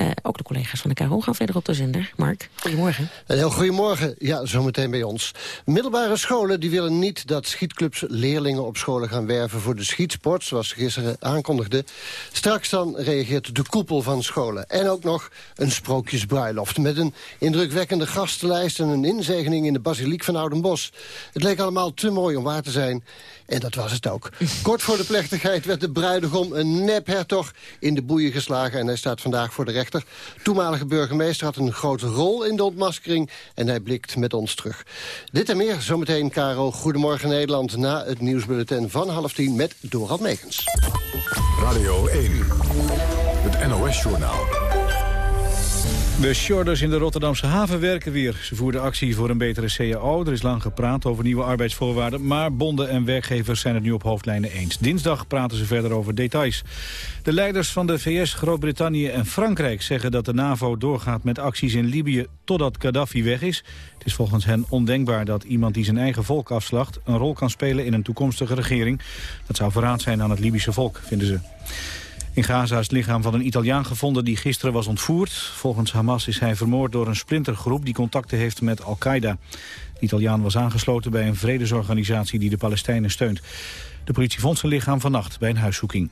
Uh, ook de collega's van de KRO gaan verder op de zender. Mark, goedemorgen. Een heel goedemorgen. Ja, zometeen bij ons. Middelbare scholen die willen niet dat schietclubs leerlingen op scholen gaan werven voor de schietsport, zoals gisteren aankondigde. Straks dan reageert de koepel van scholen. En ook nog een sprookjesbruiloft met een indrukwekkende gastenlijst... en een inzegening in de basiliek van Oudenbos. Het leek allemaal te mooi om waar te zijn. En dat was het ook. [laughs] Kort voor de plechtigheid werd de bruidegom een nephertog in de boeien geslagen. En hij staat vandaag voor de rechter. Toenmalige burgemeester had een grote rol in de ontmaskering. En hij blikt met ons terug. Dit en meer zometeen, Caro. Goedemorgen Nederland. Na het nieuwsbulletin van half tien met Dorald Megens. Radio 1. Het NOS-journaal. De shorters in de Rotterdamse haven werken weer. Ze voerden actie voor een betere CAO. Er is lang gepraat over nieuwe arbeidsvoorwaarden... maar bonden en werkgevers zijn het nu op hoofdlijnen eens. Dinsdag praten ze verder over details. De leiders van de VS, Groot-Brittannië en Frankrijk... zeggen dat de NAVO doorgaat met acties in Libië totdat Gaddafi weg is. Het is volgens hen ondenkbaar dat iemand die zijn eigen volk afslacht... een rol kan spelen in een toekomstige regering. Dat zou verraad zijn aan het Libische volk, vinden ze. In Gaza is het lichaam van een Italiaan gevonden die gisteren was ontvoerd. Volgens Hamas is hij vermoord door een splintergroep die contacten heeft met Al-Qaeda. De Italiaan was aangesloten bij een vredesorganisatie die de Palestijnen steunt. De politie vond zijn lichaam vannacht bij een huiszoeking.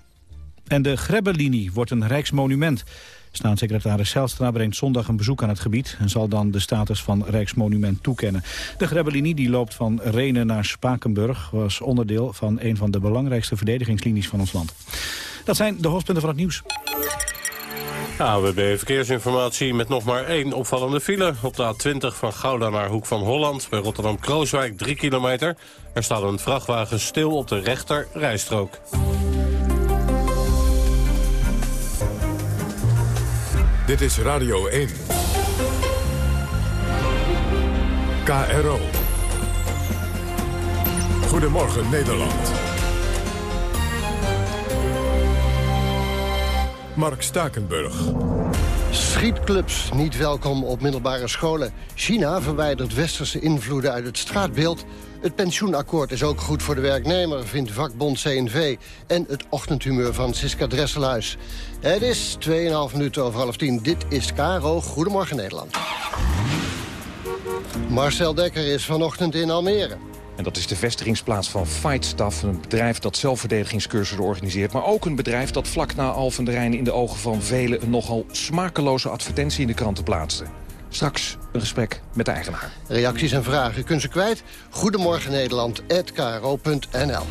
En de Grebbelinie wordt een rijksmonument. Staatssecretaris Zijlstra brengt zondag een bezoek aan het gebied... en zal dan de status van Rijksmonument toekennen. De Grebbelinie, die loopt van Renen naar Spakenburg... was onderdeel van een van de belangrijkste verdedigingslinies van ons land. Dat zijn de hoofdpunten van het nieuws. AWB Verkeersinformatie met nog maar één opvallende file. Op de A20 van Gouda naar Hoek van Holland bij Rotterdam-Krooswijk 3 kilometer. Er staat een vrachtwagen stil op de rechter rijstrook. Dit is Radio 1. KRO. Goedemorgen Nederland. Mark Stakenburg. Schietclubs niet welkom op middelbare scholen. China verwijdert westerse invloeden uit het straatbeeld. Het pensioenakkoord is ook goed voor de werknemer, vindt vakbond CNV. En het ochtendhumeur van Siska Dresselhuis. Het is 2,5 minuten over half tien. Dit is Caro. Goedemorgen Nederland. Marcel Dekker is vanochtend in Almere. En dat is de vestigingsplaats van Fightstaff, een bedrijf dat zelfverdedigingscursussen organiseert. Maar ook een bedrijf dat vlak na Alphen de Rijn in de ogen van velen... een nogal smakeloze advertentie in de kranten plaatste. Straks een gesprek met de eigenaar. Reacties en vragen kunt ze kwijt. Goedemorgen Nederland@kro.nl.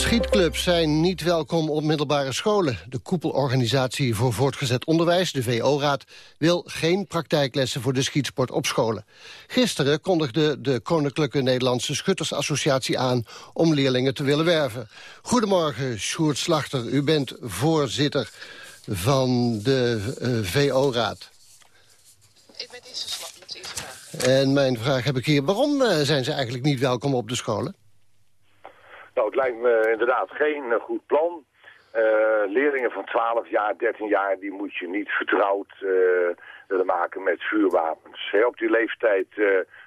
Schietclubs zijn niet welkom op middelbare scholen. De koepelorganisatie voor voortgezet onderwijs, de VO-raad... wil geen praktijklessen voor de schietsport op scholen. Gisteren kondigde de Koninklijke Nederlandse Schuttersassociatie aan... om leerlingen te willen werven. Goedemorgen, Sjoerd Slachter. U bent voorzitter van de uh, eh, VO-raad. Ik ben deze vraag. En mijn vraag heb ik hier. Waarom uh, zijn ze eigenlijk niet welkom op de scholen? Nou, het lijkt me inderdaad geen uh, goed plan. leerlingen van 12 jaar, 13 jaar, die moet je niet vertrouwd willen maken met vuurwapens. op die leeftijd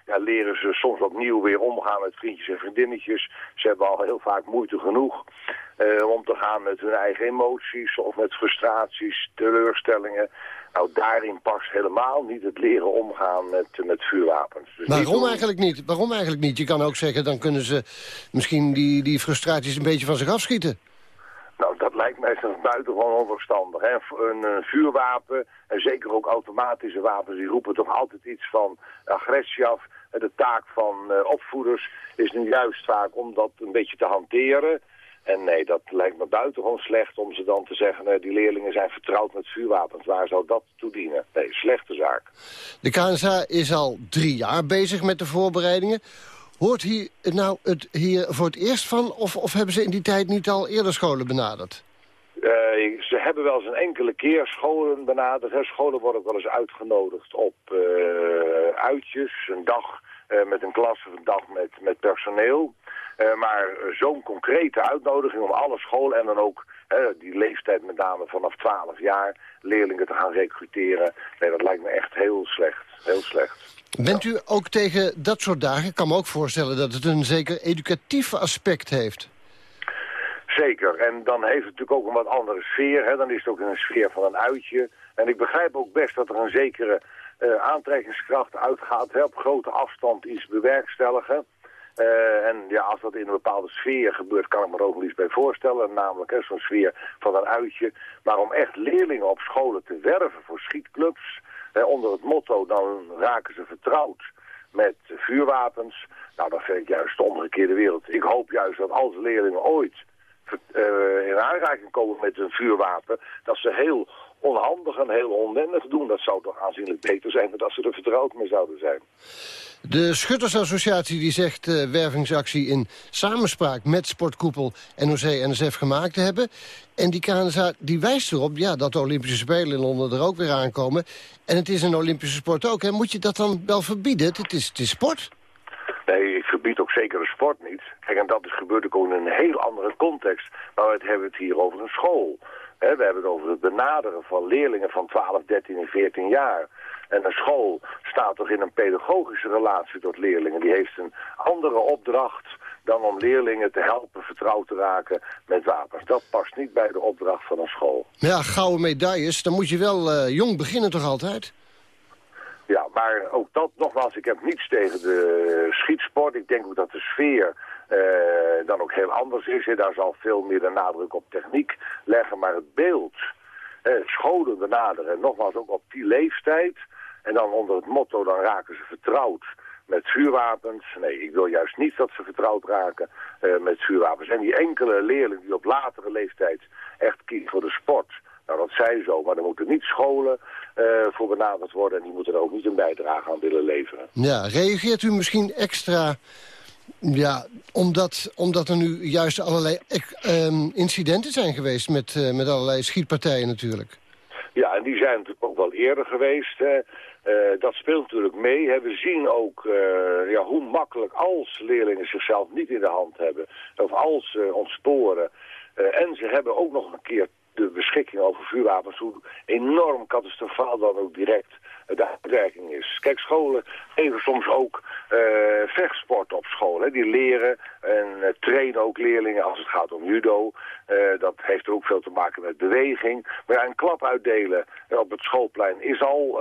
ja, leren ze soms opnieuw weer omgaan met vriendjes en vriendinnetjes. Ze hebben al heel vaak moeite genoeg uh, om te gaan met hun eigen emoties of met frustraties, teleurstellingen. Nou, daarin past helemaal niet het leren omgaan met, met vuurwapens. Dus Waarom eigenlijk niet? Waarom eigenlijk niet? Je kan ook zeggen, dan kunnen ze misschien die, die frustraties een beetje van zich afschieten. Nou, dat lijkt mij buitengewoon onverstandig. Hè? Een, een, vuurwapen, en zeker ook automatische wapens, die roepen toch altijd iets van agressie af. De taak van opvoeders is nu juist vaak om dat een beetje te hanteren. En nee, dat lijkt me buitengewoon slecht om ze dan te zeggen... Die leerlingen zijn vertrouwd met vuurwapens. Waar zou dat toe dienen? Nee, slechte zaak. De KNSA is al drie jaar bezig met de voorbereidingen. Hoort hier nou het hier voor het eerst van... of, of hebben ze in die tijd niet al eerder scholen benaderd? Uh, ze hebben wel eens een enkele keer scholen benaderd. Scholen worden ook wel eens uitgenodigd op uh, uitjes, een dag met een klas of een dag met, met personeel. Uh, maar zo'n concrete uitnodiging om alle scholen en dan ook die leeftijd met name vanaf 12 jaar leerlingen te gaan recruteren. Nee, dat lijkt me echt heel slecht. Heel slecht. Bent u ook tegen dat soort dagen? Ik kan me ook voorstellen dat het een zeker educatief aspect heeft. Zeker. En dan heeft het natuurlijk ook een wat andere sfeer. Hè? Dan is het ook in een sfeer van een uitje. En ik begrijp ook best dat er een zekere uh, aantrekkingskracht uitgaat. Hè? Op grote afstand iets bewerkstelligen. Uh, en ja, als dat in een bepaalde sfeer gebeurt, kan ik me er ook wel iets bij voorstellen. Namelijk zo'n sfeer van een uitje. Maar om echt leerlingen op scholen te werven voor schietclubs... onder het motto, dan raken ze vertrouwd met vuurwapens. Nou, dat vind ik juist de omgekeerde wereld. Ik hoop juist dat als leerlingen ooit uh, in aanraking komen met een vuurwapen... dat ze heel onhandig en heel onwendig doen. Dat zou toch aanzienlijk beter zijn dan dat ze er vertrouwd mee zouden zijn. De Schuttersassociatie die zegt uh, wervingsactie in samenspraak met sportkoepel NOC-NSF gemaakt te hebben. En die KNSA die wijst erop ja, dat de Olympische Spelen in Londen er ook weer aankomen. En het is een Olympische sport ook. Hè? Moet je dat dan wel verbieden? Het is, het is sport. Nee, ik verbied ook zeker de sport niet. Kijk, en dat is gebeurd ook in een heel andere context. Maar we hebben het hier over een school. We hebben het over het benaderen van leerlingen van 12, 13 en 14 jaar. En een school staat toch in een pedagogische relatie tot leerlingen. Die heeft een andere opdracht dan om leerlingen te helpen vertrouwd te raken met wapens. Dat past niet bij de opdracht van een school. Ja, gouden medailles, dan moet je wel uh, jong beginnen toch altijd? Ja, maar ook dat nogmaals, ik heb niets tegen de schietsport. Ik denk ook dat de sfeer dan ook heel anders is. Daar zal veel meer de nadruk op techniek leggen. Maar het beeld, uh, scholen benaderen, nogmaals ook op die leeftijd... En dan onder het motto, dan raken ze vertrouwd met vuurwapens. Nee, ik wil juist niet dat ze vertrouwd raken uh, met vuurwapens. En die enkele leerling die op latere leeftijd echt kiest voor de sport... Nou, dat zij zo, maar er moeten niet scholen uh, voor benaderd worden... en die moeten er ook niet een bijdrage aan willen leveren. Ja, reageert u misschien extra... Ja, omdat, omdat er nu juist allerlei um, incidenten zijn geweest... Met, uh, met allerlei schietpartijen natuurlijk. Ja, en die zijn natuurlijk ook wel eerder geweest... Uh, dat speelt natuurlijk mee. We zien ook uh, ja, hoe makkelijk als leerlingen zichzelf niet in de hand hebben... of als ze ontsporen... en ze hebben ook nog een keer de beschikking over vuurwapens... hoe enorm catastrofaal dan ook direct de uitwerking is. Kijk, scholen geven soms ook uh, vechtsport op school. Die leren en uh, trainen ook leerlingen als het gaat om judo. Dat heeft ook veel te maken met beweging. Maar ja, een klap uitdelen op het schoolplein is al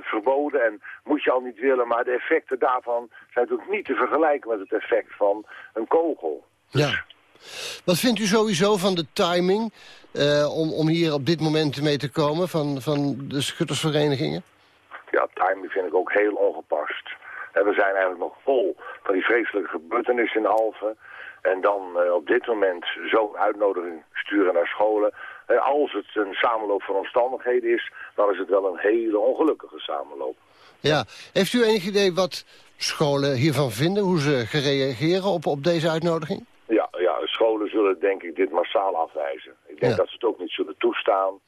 verboden en moet je al niet willen. Maar de effecten daarvan zijn natuurlijk niet te vergelijken met het effect van een kogel. Ja. Wat vindt u sowieso van de timing om, om hier op dit moment mee te komen van, van de schuttersverenigingen? Ja, timing vind ik ook heel ongepast. En we zijn eigenlijk nog vol van die vreselijke gebeurtenissen in Alphen. En dan uh, op dit moment zo'n uitnodiging sturen naar scholen. Uh, als het een samenloop van omstandigheden is, dan is het wel een hele ongelukkige samenloop. Ja, heeft u enig idee wat scholen hiervan vinden? Hoe ze gereageren op, op deze uitnodiging? Ja, ja, scholen zullen denk ik dit massaal afwijzen. Ik denk dat ze het ook niet zullen toestaan.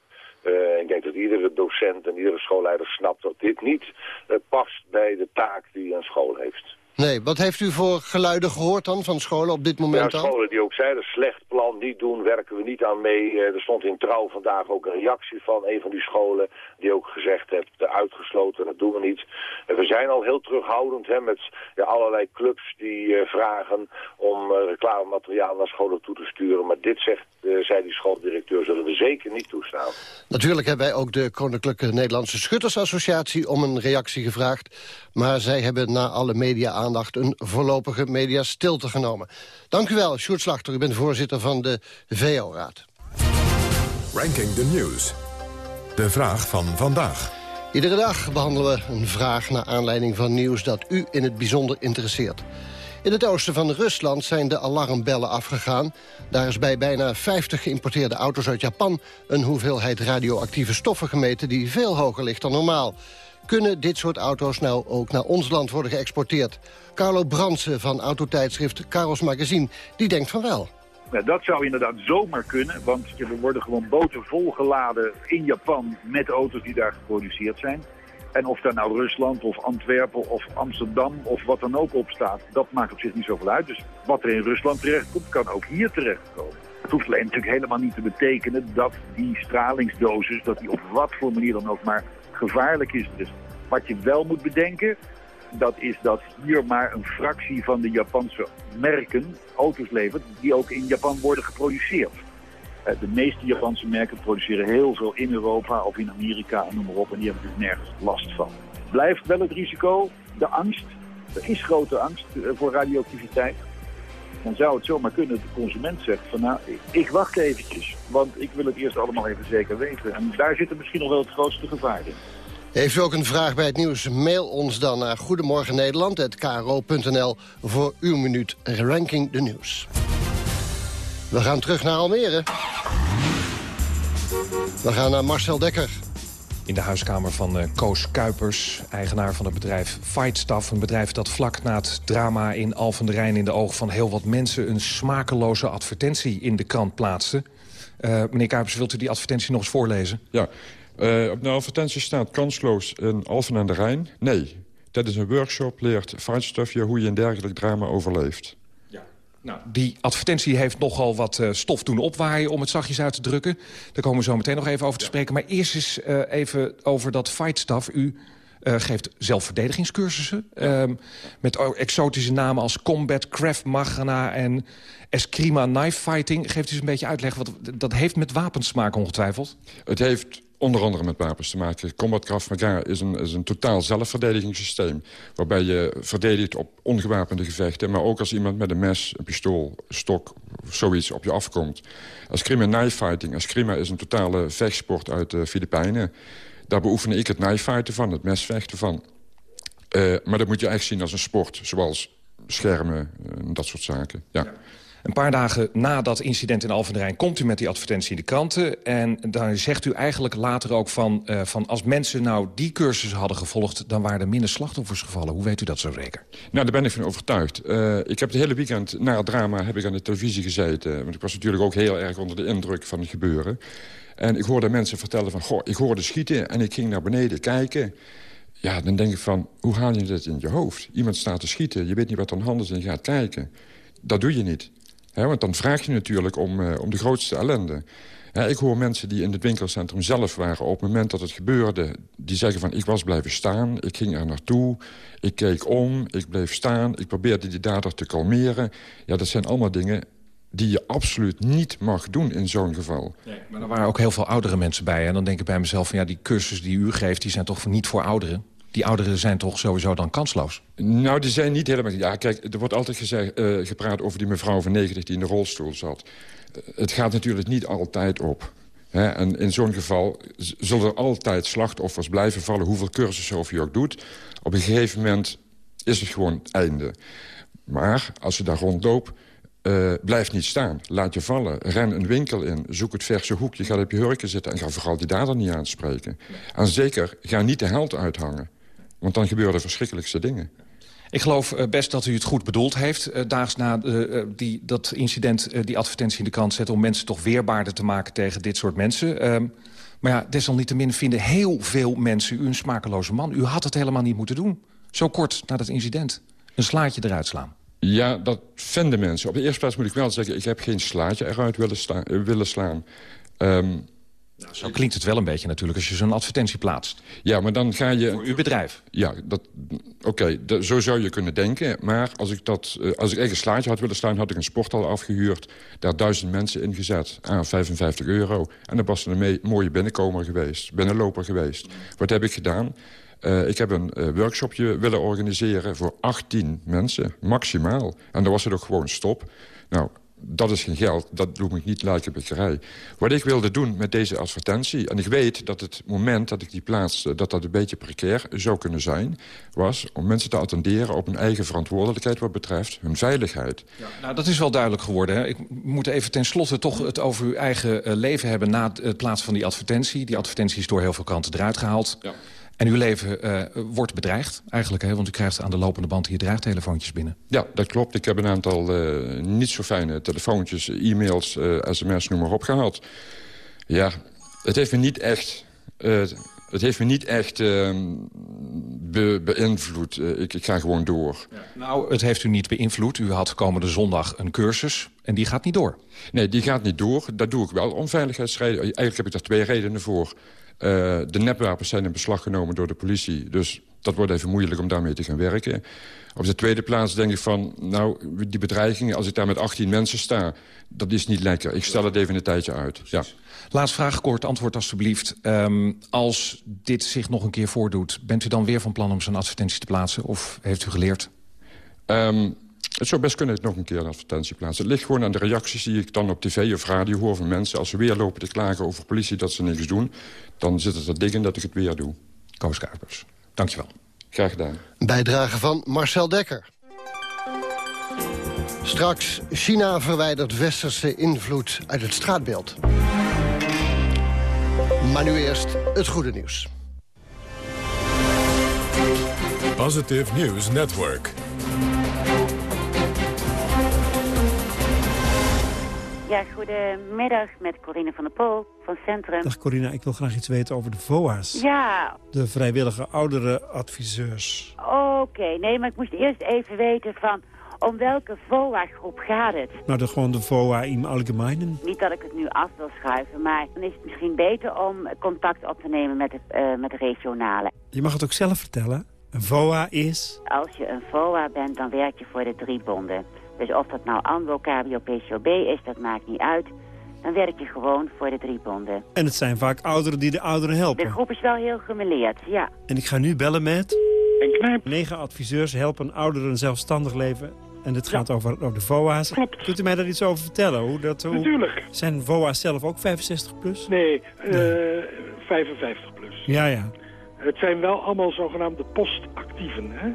Uh, ik denk dat iedere docent en iedere schoolleider snapt dat dit niet uh, past bij de taak die een school heeft. Nee, wat heeft u voor geluiden gehoord dan van scholen op dit moment ja, scholen die ook zeiden, slecht plan, niet doen, werken we niet aan mee. Uh, er stond in Trouw vandaag ook een reactie van een van die scholen die ook gezegd heeft, uitgesloten, dat doen we niet. En we zijn al heel terughoudend hè, met ja, allerlei clubs die uh, vragen om uh, reclamemateriaal naar scholen toe te sturen. Maar dit zegt, zei die schooldirecteur, zullen we zeker niet toestaan. Natuurlijk hebben wij ook de Koninklijke Nederlandse Schuttersassociatie om een reactie gevraagd. Maar zij hebben na alle media-aandacht een voorlopige media-stilte genomen. Dank u wel, Sjoerd Slachter. U bent voorzitter van de VO-raad. Ranking the News. De vraag van vandaag. Iedere dag behandelen we een vraag naar aanleiding van nieuws dat u in het bijzonder interesseert. In het oosten van Rusland zijn de alarmbellen afgegaan. Daar is bij bijna 50 geïmporteerde auto's uit Japan... een hoeveelheid radioactieve stoffen gemeten die veel hoger ligt dan normaal. Kunnen dit soort auto's nou ook naar ons land worden geëxporteerd? Carlo Brandsen van autotijdschrift Caros Magazine, die denkt van wel. Ja, dat zou inderdaad zomaar kunnen, want er worden gewoon boten volgeladen in Japan met auto's die daar geproduceerd zijn. En of daar nou Rusland of Antwerpen of Amsterdam of wat dan ook op staat, dat maakt op zich niet zoveel uit. Dus wat er in Rusland terechtkomt, kan ook hier terechtkomen. Het hoeft alleen natuurlijk helemaal niet te betekenen dat die stralingsdosis, dat die op wat voor manier dan ook maar gevaarlijk is. Dus wat je wel moet bedenken, dat is dat hier maar een fractie van de Japanse merken auto's levert die ook in Japan worden geproduceerd. Eh, de meeste Japanse merken produceren heel veel in Europa of in Amerika en noem maar op. En die hebben dus nergens last van. Blijft wel het risico, de angst. Er is grote angst eh, voor radioactiviteit. Dan zou het zomaar kunnen dat de consument zegt van nou, ik wacht eventjes. Want ik wil het eerst allemaal even zeker weten. En daar zit er misschien nog wel het grootste gevaar in. Heeft u ook een vraag bij het nieuws? Mail ons dan naar goedemorgennederland.kro.nl voor uw minuut Ranking de Nieuws. We gaan terug naar Almere. We gaan naar Marcel Dekker. In de huiskamer van uh, Koos Kuipers, eigenaar van het bedrijf Fightstaff. Een bedrijf dat vlak na het drama in Alphen de Rijn... in de ogen van heel wat mensen een smakeloze advertentie in de krant plaatste. Uh, meneer Kuipers, wilt u die advertentie nog eens voorlezen? Ja, uh, op de advertentie staat kansloos in Alphen aan de Rijn. Nee, is een workshop, leert Fightstaff je hoe je een dergelijk drama overleeft. Nou, die advertentie heeft nogal wat uh, stof doen opwaaien... om het zachtjes uit te drukken. Daar komen we zo meteen nog even over te spreken. Maar eerst eens uh, even over dat fightstaf. U uh, geeft zelfverdedigingscursussen. Ja. Um, met exotische namen als Combat, Craft Magna en Eskrima Knife Fighting. Geeft u eens een beetje uitleg. Wat, dat heeft met wapens te maken ongetwijfeld. Het heeft onder andere met wapens te maken. Combat Krav Maga is een, is een totaal zelfverdedigingssysteem... waarbij je verdedigt op ongewapende gevechten... maar ook als iemand met een mes, een pistool, een stok of zoiets op je afkomt. Eskrima knife fighting. Eskrima is een totale vechtsport uit de Filipijnen. Daar beoefen ik het knife fighten van, het mesvechten van. Uh, maar dat moet je echt zien als een sport, zoals schermen en dat soort zaken. ja. Een paar dagen na dat incident in Alphen komt u met die advertentie in de kranten. En dan zegt u eigenlijk later ook van, uh, van... als mensen nou die cursus hadden gevolgd... dan waren er minder slachtoffers gevallen. Hoe weet u dat zo zeker? Nou, daar ben ik van overtuigd. Uh, ik heb het hele weekend na het drama heb ik aan de televisie gezeten. Want ik was natuurlijk ook heel erg onder de indruk van het gebeuren. En ik hoorde mensen vertellen van... goh, ik hoorde schieten en ik ging naar beneden kijken... Ja, dan denk ik van, hoe haal je dit in je hoofd? Iemand staat te schieten, je weet niet wat er aan de hand is en je gaat kijken. Dat doe je niet. Want dan vraag je natuurlijk om, uh, om de grootste ellende. Ik hoor mensen die in het winkelcentrum zelf waren... op het moment dat het gebeurde, die zeggen van... ik was blijven staan, ik ging er naartoe, ik keek om, ik bleef staan... ik probeerde die dader te kalmeren. Ja, dat zijn allemaal dingen die je absoluut niet mag doen in zo'n geval. Nee, maar er waren ook heel veel oudere mensen bij. En dan denk ik bij mezelf van ja, die cursus die u geeft... die zijn toch niet voor ouderen? Die ouderen zijn toch sowieso dan kansloos? Nou, die zijn niet helemaal... Ja, kijk, er wordt altijd gezegd, uh, gepraat over die mevrouw van 90 die in de rolstoel zat. Uh, het gaat natuurlijk niet altijd op. Hè? En in zo'n geval zullen er altijd slachtoffers blijven vallen... hoeveel cursussen of je ook doet. Op een gegeven moment is het gewoon het einde. Maar als je daar rondloopt... Uh, blijf niet staan. Laat je vallen. Ren een winkel in. Zoek het verse hoekje. Ga op je hurken zitten. En ga vooral die dader niet aanspreken. En zeker, ga niet de held uithangen. Want dan gebeuren de verschrikkelijkste dingen. Ik geloof uh, best dat u het goed bedoeld heeft. Uh, daags na uh, die, dat incident die advertentie in de krant zetten... om mensen toch weerbaarder te maken tegen dit soort mensen. Ehm, maar ja, desalniettemin vinden heel veel mensen u een smakeloze man. U had het helemaal niet moeten doen. Zo kort na dat incident. Een slaatje eruit slaan. Ja, dat vinden mensen. Op de eerste plaats moet ik wel zeggen... ik heb geen slaatje eruit willen, willen slaan. Um, nou, zo klinkt het wel een beetje natuurlijk als je zo'n advertentie plaatst. Ja, maar dan ga je... Voor uw bedrijf. Ja, oké, okay, zo zou je kunnen denken. Maar als ik, dat, uh, als ik echt een slaatje had willen staan... had ik een sporthal afgehuurd, daar duizend mensen ingezet. Aan 55 euro. En dan was er een mooie binnenkomer geweest. Binnenloper geweest. Wat heb ik gedaan? Uh, ik heb een uh, workshopje willen organiseren voor 18 mensen, maximaal. En dan was het ook gewoon stop. Nou, dat is geen geld, dat noem ik niet luikenbekkerij. Wat ik wilde doen met deze advertentie... en ik weet dat het moment dat ik die plaatste... dat dat een beetje precair zou kunnen zijn... was om mensen te attenderen op hun eigen verantwoordelijkheid... wat betreft hun veiligheid. Ja, nou, dat is wel duidelijk geworden. Hè? Ik moet even tenslotte toch het over uw eigen uh, leven hebben... na het plaatsen van die advertentie. Die advertentie is door heel veel kanten eruit gehaald. Ja. En uw leven uh, wordt bedreigd eigenlijk, hè? want u krijgt aan de lopende band hier dreigtelefoontjes binnen. Ja, dat klopt. Ik heb een aantal uh, niet zo fijne telefoontjes, e-mails, uh, sms, noem maar op gehad. Ja, het heeft me niet echt... het heeft me niet echt ehm, be beïnvloed. Ik, ik, ga gewoon door. Ja. Nou, het heeft u niet beïnvloed. U had komende zondag een cursus en die gaat niet door. Nee, die gaat niet door. Dat doe ik wel om veiligheidsredenen. Eigenlijk heb ik daar twee redenen voor. Uh, de nepwapens zijn in beslag genomen door de politie. Dus dat wordt even moeilijk om daarmee te gaan werken. Op de tweede plaats denk ik van... nou, die bedreigingen, als ik daar met 18 mensen sta... dat is niet lekker. Ik stel het even een tijdje uit. Ja. Laatste vraag, kort antwoord alstublieft. Um, als dit zich nog een keer voordoet... bent u dan weer van plan om zo'n advertentie te plaatsen? Of heeft u geleerd? Um, het zou best kunnen dat ik nog een keer een advertentie plaatsen. Het ligt gewoon aan de reacties die ik dan op tv of radio hoor van mensen. Als ze weer lopen te klagen over politie dat ze niks doen... dan zit het er dik in dat ik het weer doe. Koos Kuipers, dankjewel. Graag gedaan. Bijdrage van Marcel Dekker. Straks, China verwijdert westerse invloed uit het straatbeeld. Maar nu eerst het goede nieuws. Positive News Network. Ja, goedemiddag met Corine van der Pol van Centrum. Dag Corina, ik wil graag iets weten over de VOA's. Ja. De vrijwillige oudere adviseurs. Oké, nee, maar ik moest eerst even weten van... Om welke VOA-groep gaat het? Nou, de, gewoon de VOA im Allgemeinen. Niet dat ik het nu af wil schuiven, maar dan is het misschien beter om contact op te nemen met de, uh, met de regionale. Je mag het ook zelf vertellen. Een VOA is... Als je een VOA bent, dan werk je voor de drie bonden. Dus of dat nou ANWO, KBO, PCOB is, dat maakt niet uit. Dan werk je gewoon voor de drie bonden. En het zijn vaak ouderen die de ouderen helpen. De groep is wel heel gemeleerd, ja. En ik ga nu bellen met... En knijp. Negen adviseurs helpen ouderen een zelfstandig leven. En het gaat over, over de VOA's. Klopt. Kunt u mij daar iets over vertellen? Hoe dat, hoe... Natuurlijk. Zijn VOA's zelf ook 65 plus? Nee, nee. Uh, 55 plus. Ja, ja. Het zijn wel allemaal zogenaamde postactieven. Hè?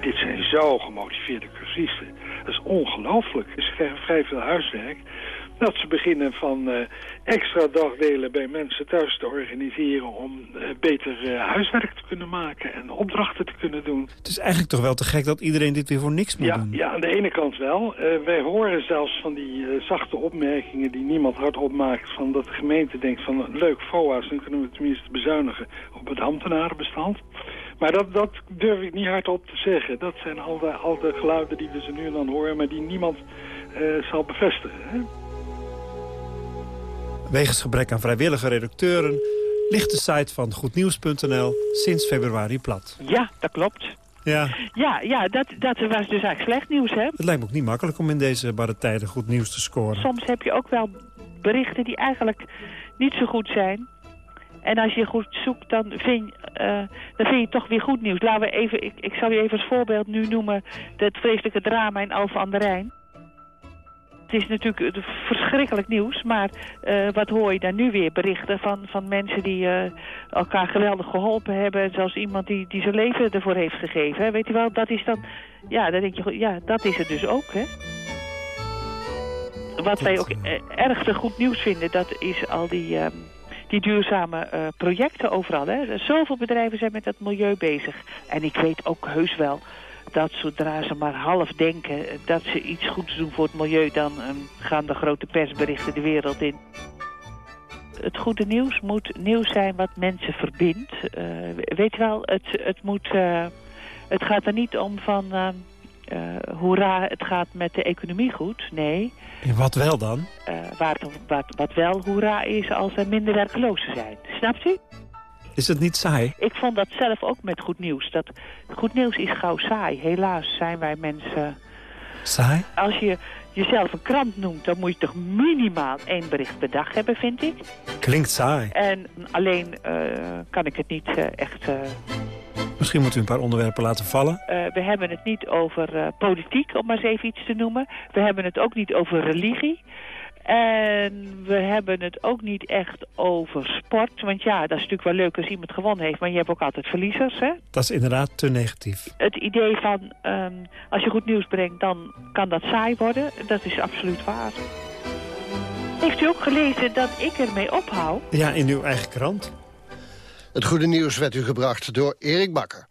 Dit zijn zo gemotiveerde cursisten. Dat is ongelooflijk. Ze krijgen vrij veel huiswerk. Dat ze beginnen van uh, extra dagdelen bij mensen thuis te organiseren... om uh, beter uh, huiswerk te kunnen maken en opdrachten te kunnen doen. Het is eigenlijk toch wel te gek dat iedereen dit weer voor niks moet ja, doen. Ja, aan de ene kant wel. wij horen zelfs van die zachte opmerkingen die niemand hardop maakt... van dat de gemeente denkt van leuk, FOA's, dan kunnen we tenminste bezuinigen op het ambtenarenbestand. Maar dat, dat durf ik niet hardop te zeggen. Dat zijn al de, al de geluiden die we ze nu en dan horen, maar die niemand uh, zal bevestigen. Hè? Wegens gebrek aan vrijwillige redacteuren ligt de site van goednieuws.nl sinds februari plat. Ja, dat klopt. Ja, ja, ja dat, dat was dus eigenlijk slecht nieuws, hè? Het lijkt me ook niet makkelijk om in deze barre tijden goed nieuws te scoren. Soms heb je ook wel berichten die eigenlijk niet zo goed zijn. En als je goed zoekt, dan vind, uh, dan vind je toch weer goed nieuws. Laten we even, ik, ik zal je even als voorbeeld nu noemen... het vreselijke drama in Alphen aan de Rijn. Het is natuurlijk verschrikkelijk nieuws, maar uh, wat hoor je daar nu weer? Berichten van, van mensen die uh, elkaar geweldig geholpen hebben. Zelfs iemand die, die zijn leven ervoor heeft gegeven. Hè? Weet je wel, dat is dan... Ja, dan denk je, ja, dat is het dus ook, hè? Wat wij ook erg te goed nieuws vinden, dat is al die... Um, die duurzame projecten overal. Hè. Zoveel bedrijven zijn met het milieu bezig. En ik weet ook heus wel dat zodra ze maar half denken dat ze iets goeds doen voor het milieu... dan um, gaan de grote persberichten de wereld in. Het goede nieuws moet nieuws zijn wat mensen verbindt. Uh, weet je wel, het, het, moet, uh, het gaat er niet om van... Uh, hoera, het gaat met de economie goed. Nee. En wat wel dan? Uh, waar, wat, wat wel hoera is als er minder werklozen zijn. Snapt u? Is het niet saai? Ik vond dat zelf ook met goed nieuws. Dat, goed nieuws is gauw saai. Helaas zijn wij mensen... Saai? Als je jezelf een krant noemt, dan moet je toch minimaal één bericht per dag hebben, vind ik. Klinkt saai. En alleen uh, kan ik het niet uh, echt Misschien moet u een paar onderwerpen laten vallen. We hebben het niet over politiek, om maar eens even iets te noemen. We hebben het ook niet over religie. En we hebben het ook niet echt over sport. Want ja, dat is natuurlijk wel leuk als iemand gewonnen heeft. Maar je hebt ook altijd verliezers, hè? Dat is inderdaad te negatief. Het idee van, um, als je goed nieuws brengt, dan kan dat saai worden. Dat is absoluut waar. Heeft u ook gelezen dat ik ermee ophoud? Ja, in uw eigen krant. Het goede nieuws werd u gebracht door Erik Bakker.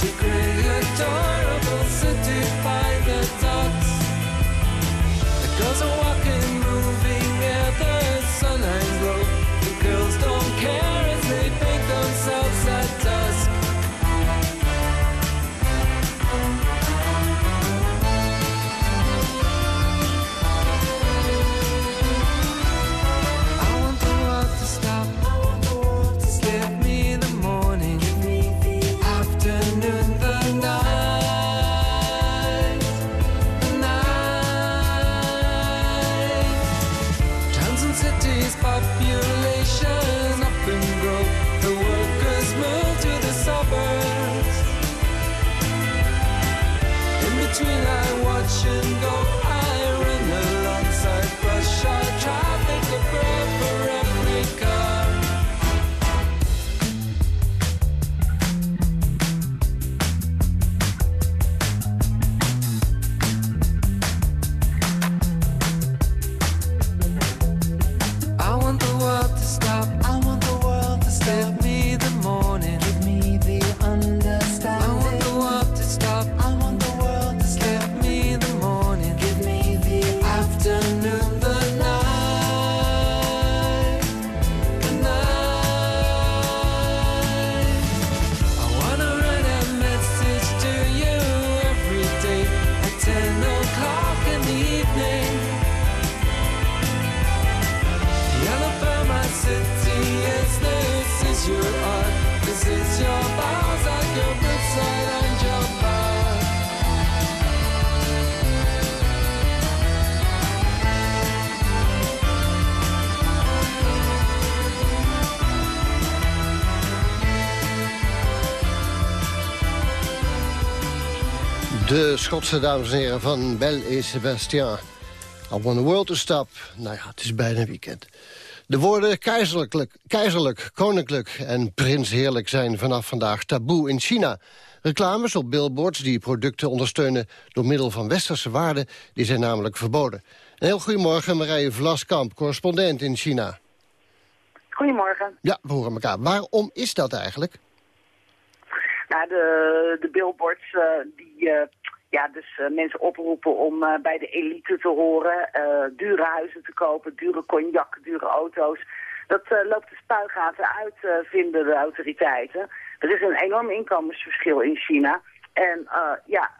to het door. De Schotse dames en heren van Belle et Sébastien. I want the world to stop. Nou ja, het is bijna weekend. De woorden keizerlijk, keizerlijk, koninklijk en prinsheerlijk zijn vanaf vandaag taboe in China. Reclames op billboards die producten ondersteunen door middel van westerse waarden, die zijn namelijk verboden. Een heel goedemorgen, Marije Vlaskamp, correspondent in China. Goedemorgen. Ja, we horen elkaar. Waarom is dat eigenlijk? Nou, de, de billboards uh, die uh, ja, dus uh, mensen oproepen om uh, bij de elite te horen. Uh, dure huizen te kopen, dure cognac, dure auto's. Dat loopt de spuigaten uit, vinden de autoriteiten. Er is een enorm inkomensverschil in China. En ja,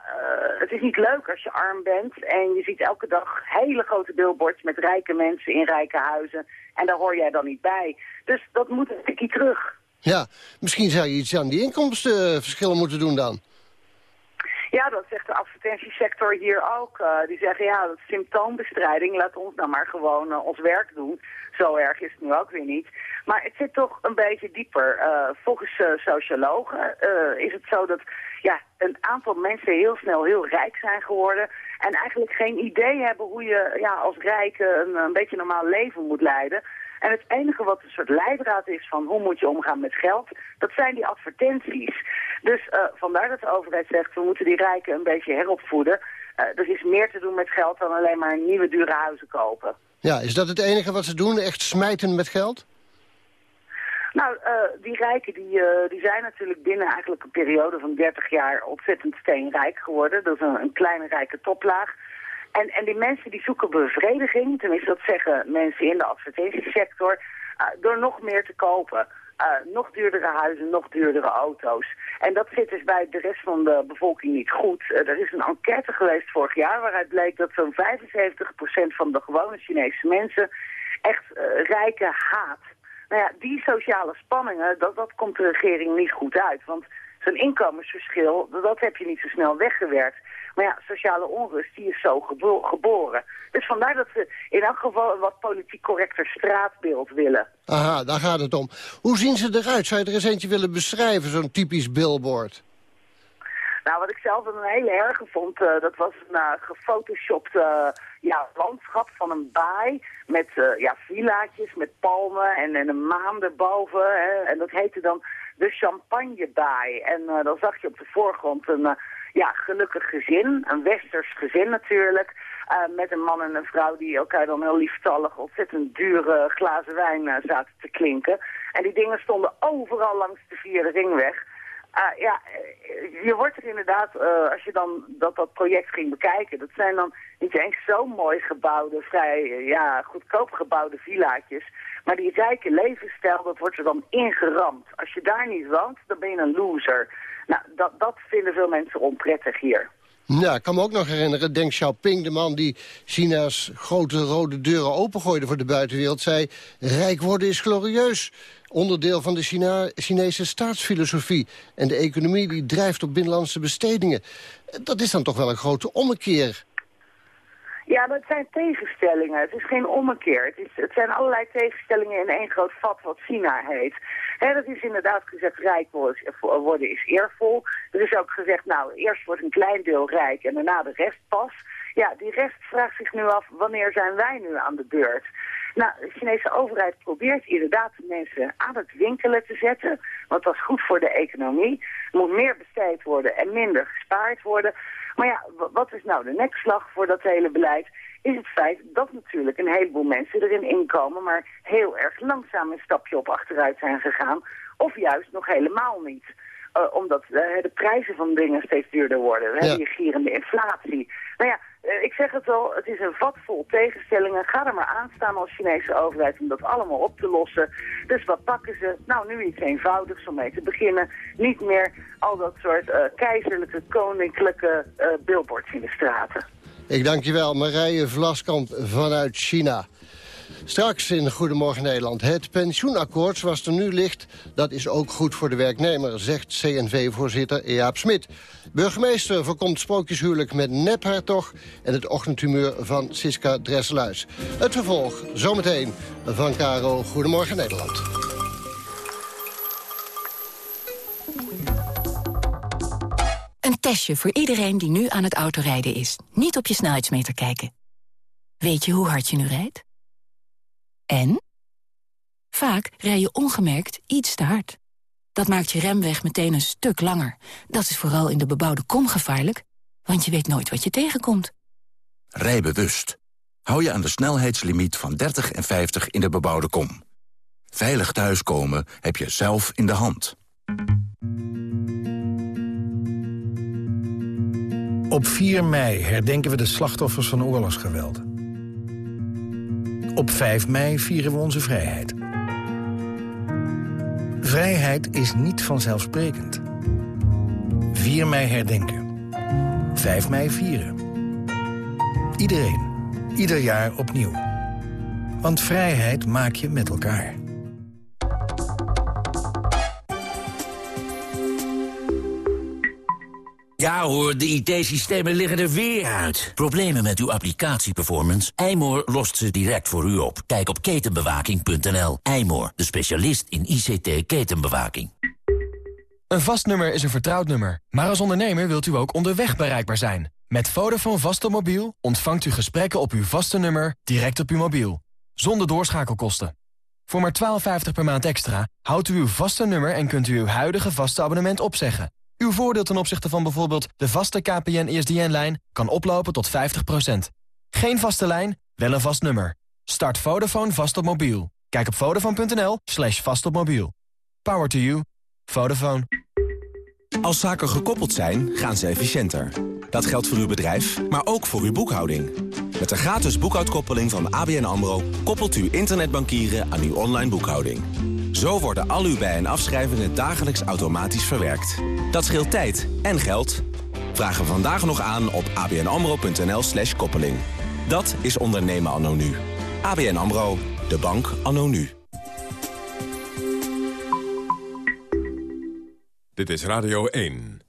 het is niet leuk als je arm bent en je ziet elke dag hele grote billboards met rijke mensen in rijke huizen. En daar hoor jij dan niet bij. Dus dat moet een tikje terug. Ja, misschien zou je iets aan die inkomstenverschillen moeten doen dan. Ja, dat zegt de advertentiesector hier ook. Uh, die zeggen, ja, dat symptoombestrijding, laat ons nou maar gewoon uh, ons werk doen. Zo erg is het nu ook weer niet. Maar het zit toch een beetje dieper. Uh, volgens sociologen is het zo dat ja, een aantal mensen heel snel heel rijk zijn geworden... en eigenlijk geen idee hebben hoe je ja, als rijke een, een beetje normaal leven moet leiden... En het enige wat een soort leidraad is van hoe moet je omgaan met geld, dat zijn die advertenties. Dus uh, vandaar dat de overheid zegt, we moeten die rijken een beetje heropvoeden. Uh, er is meer te doen met geld dan alleen maar nieuwe dure huizen kopen. Ja, is dat het enige wat ze doen? Echt smijten met geld? Nou, uh, die rijken die, die zijn natuurlijk binnen eigenlijk een periode van 30 jaar ontzettend steenrijk geworden. Dat is een, een kleine rijke toplaag. En, en die mensen die zoeken bevrediging, tenminste dat zeggen mensen in de advertentiesector, uh, door nog meer te kopen. Uh, nog duurdere huizen, nog duurdere auto's. En dat zit dus bij de rest van de bevolking niet goed. Uh, er is een enquête geweest vorig jaar waaruit bleek dat zo'n 75% van de gewone Chinese mensen echt rijke haat. Nou ja, die sociale spanningen, dat, dat komt de regering niet goed uit. Want zo'n inkomensverschil, dat heb je niet zo snel weggewerkt. Maar ja, sociale onrust, die is zo gebo geboren. Dus vandaar dat ze in elk geval een wat politiek correcter straatbeeld willen. Aha, daar gaat het om. Hoe zien ze eruit? Zou je er eens eentje willen beschrijven, zo'n typisch billboard? Nou, wat ik zelf een hele erge vond, uh, dat was een uh, gefotoshopt uh, ja, landschap van een baai met ja, villaatjes, met palmen en, en een maan erboven. Hè, en dat heette dan de Champagnebaai. En dan zag je op de voorgrond een ja, gelukkig gezin, een westers gezin natuurlijk. Uh, met een man en een vrouw die elkaar dan heel lieftallig ontzettend dure glazen wijn uh, zaten te klinken. En die dingen stonden overal langs de vierde ringweg. Uh, ja, je wordt er inderdaad, als je dan dat, dat project ging bekijken, dat zijn dan niet eens zo mooi gebouwde, vrij ja, goedkoop gebouwde villaatjes. Maar die rijke levensstijl, dat wordt er dan ingeramd. Als je daar niet woont, dan ben je een loser. Nou, dat, dat vinden veel mensen onprettig hier. Ja, ik kan me ook nog herinneren, Deng Xiaoping, de man die China's grote rode deuren opengooide voor de buitenwereld, zei, rijk worden is glorieus. Onderdeel van de China Chinese staatsfilosofie. En de economie die drijft op binnenlandse bestedingen. Dat is dan toch wel een grote ommekeer. Ja, dat zijn tegenstellingen. Het is geen ommekeer. Het, is, het zijn allerlei tegenstellingen in één groot vat wat China heet. He, dat is inderdaad gezegd, rijk worden is eervol. Er is ook gezegd, nou, eerst wordt een klein deel rijk en daarna de rest pas. Ja, die rest vraagt zich nu af, wanneer zijn wij nu aan de beurt? Nou, de Chinese overheid probeert inderdaad mensen aan het winkelen te zetten. Want dat is goed voor de economie. Er moet meer besteed worden en minder gespaard worden. Maar ja, wat is nou de nekslag voor dat hele beleid? Is het feit dat natuurlijk een heleboel mensen erin inkomen... maar heel erg langzaam een stapje op achteruit zijn gegaan. Of juist nog helemaal niet. Uh, omdat uh, de prijzen van dingen steeds duurder worden. We ja. hebben hier gierende inflatie. Nou ja, ik zeg het wel, het is een vat vol tegenstellingen. Ga er maar aan staan als Chinese overheid om dat allemaal op te lossen. Dus wat pakken ze? Nou, nu iets eenvoudigs om mee te beginnen. Niet meer al dat soort keizerlijke, koninklijke billboards in de straten. Ik dank je wel, Marije Vlaskamp vanuit China. Straks in Goedemorgen Nederland. Het pensioenakkoord zoals er nu ligt, dat is ook goed voor de werknemer, zegt CNV-voorzitter Jaap Smit. Burgemeester voorkomt sprookjeshuwelijk met nephertog en het ochtendhumeur van Siska Dresseluis. Het vervolg zometeen van Caro Goedemorgen Nederland. Een testje voor iedereen die nu aan het autorijden is. Niet op je snelheidsmeter kijken. Weet je hoe hard je nu rijdt? En? Vaak rij je ongemerkt iets te hard. Dat maakt je remweg meteen een stuk langer. Dat is vooral in de bebouwde kom gevaarlijk, want je weet nooit wat je tegenkomt. Rij bewust. Hou je aan de snelheidslimiet van 30 en 50 in de bebouwde kom. Veilig thuiskomen heb je zelf in de hand. Op 4 mei herdenken we de slachtoffers van oorlogsgeweld. Op 5 mei vieren we onze vrijheid. Vrijheid is niet vanzelfsprekend. 4 mei herdenken. 5 mei vieren. Iedereen. Ieder jaar opnieuw. Want vrijheid maak je met elkaar. Ja hoor, de IT-systemen liggen er weer uit. Problemen met uw applicatieperformance? Eymoor lost ze direct voor u op. Kijk op ketenbewaking.nl. Eymoor, de specialist in ICT-ketenbewaking. Een vast nummer is een vertrouwd nummer. Maar als ondernemer wilt u ook onderweg bereikbaar zijn. Met Vodafone vaste mobiel ontvangt u gesprekken op uw vaste nummer direct op uw mobiel. Zonder doorschakelkosten. Voor maar 12,50 per maand extra houdt u uw vaste nummer en kunt u uw huidige vaste abonnement opzeggen. Uw voordeel ten opzichte van bijvoorbeeld de vaste KPN-ESDN-lijn kan oplopen tot 50%. Geen vaste lijn, wel een vast nummer. Start Vodafone vast op mobiel. Kijk op vodafone.nl slash vast op mobiel. Power to you. Vodafone. Als zaken gekoppeld zijn, gaan ze efficiënter. Dat geldt voor uw bedrijf, maar ook voor uw boekhouding. Met de gratis boekhoudkoppeling van ABN AMRO... koppelt u internetbankieren aan uw online boekhouding. Zo worden al uw bij- en afschrijvingen dagelijks automatisch verwerkt. Dat scheelt tijd en geld. Vragen vandaag nog aan op abnamro.nl slash koppeling. Dat is ondernemen anno nu. ABN AMRO, de bank anno nu. Dit is Radio 1.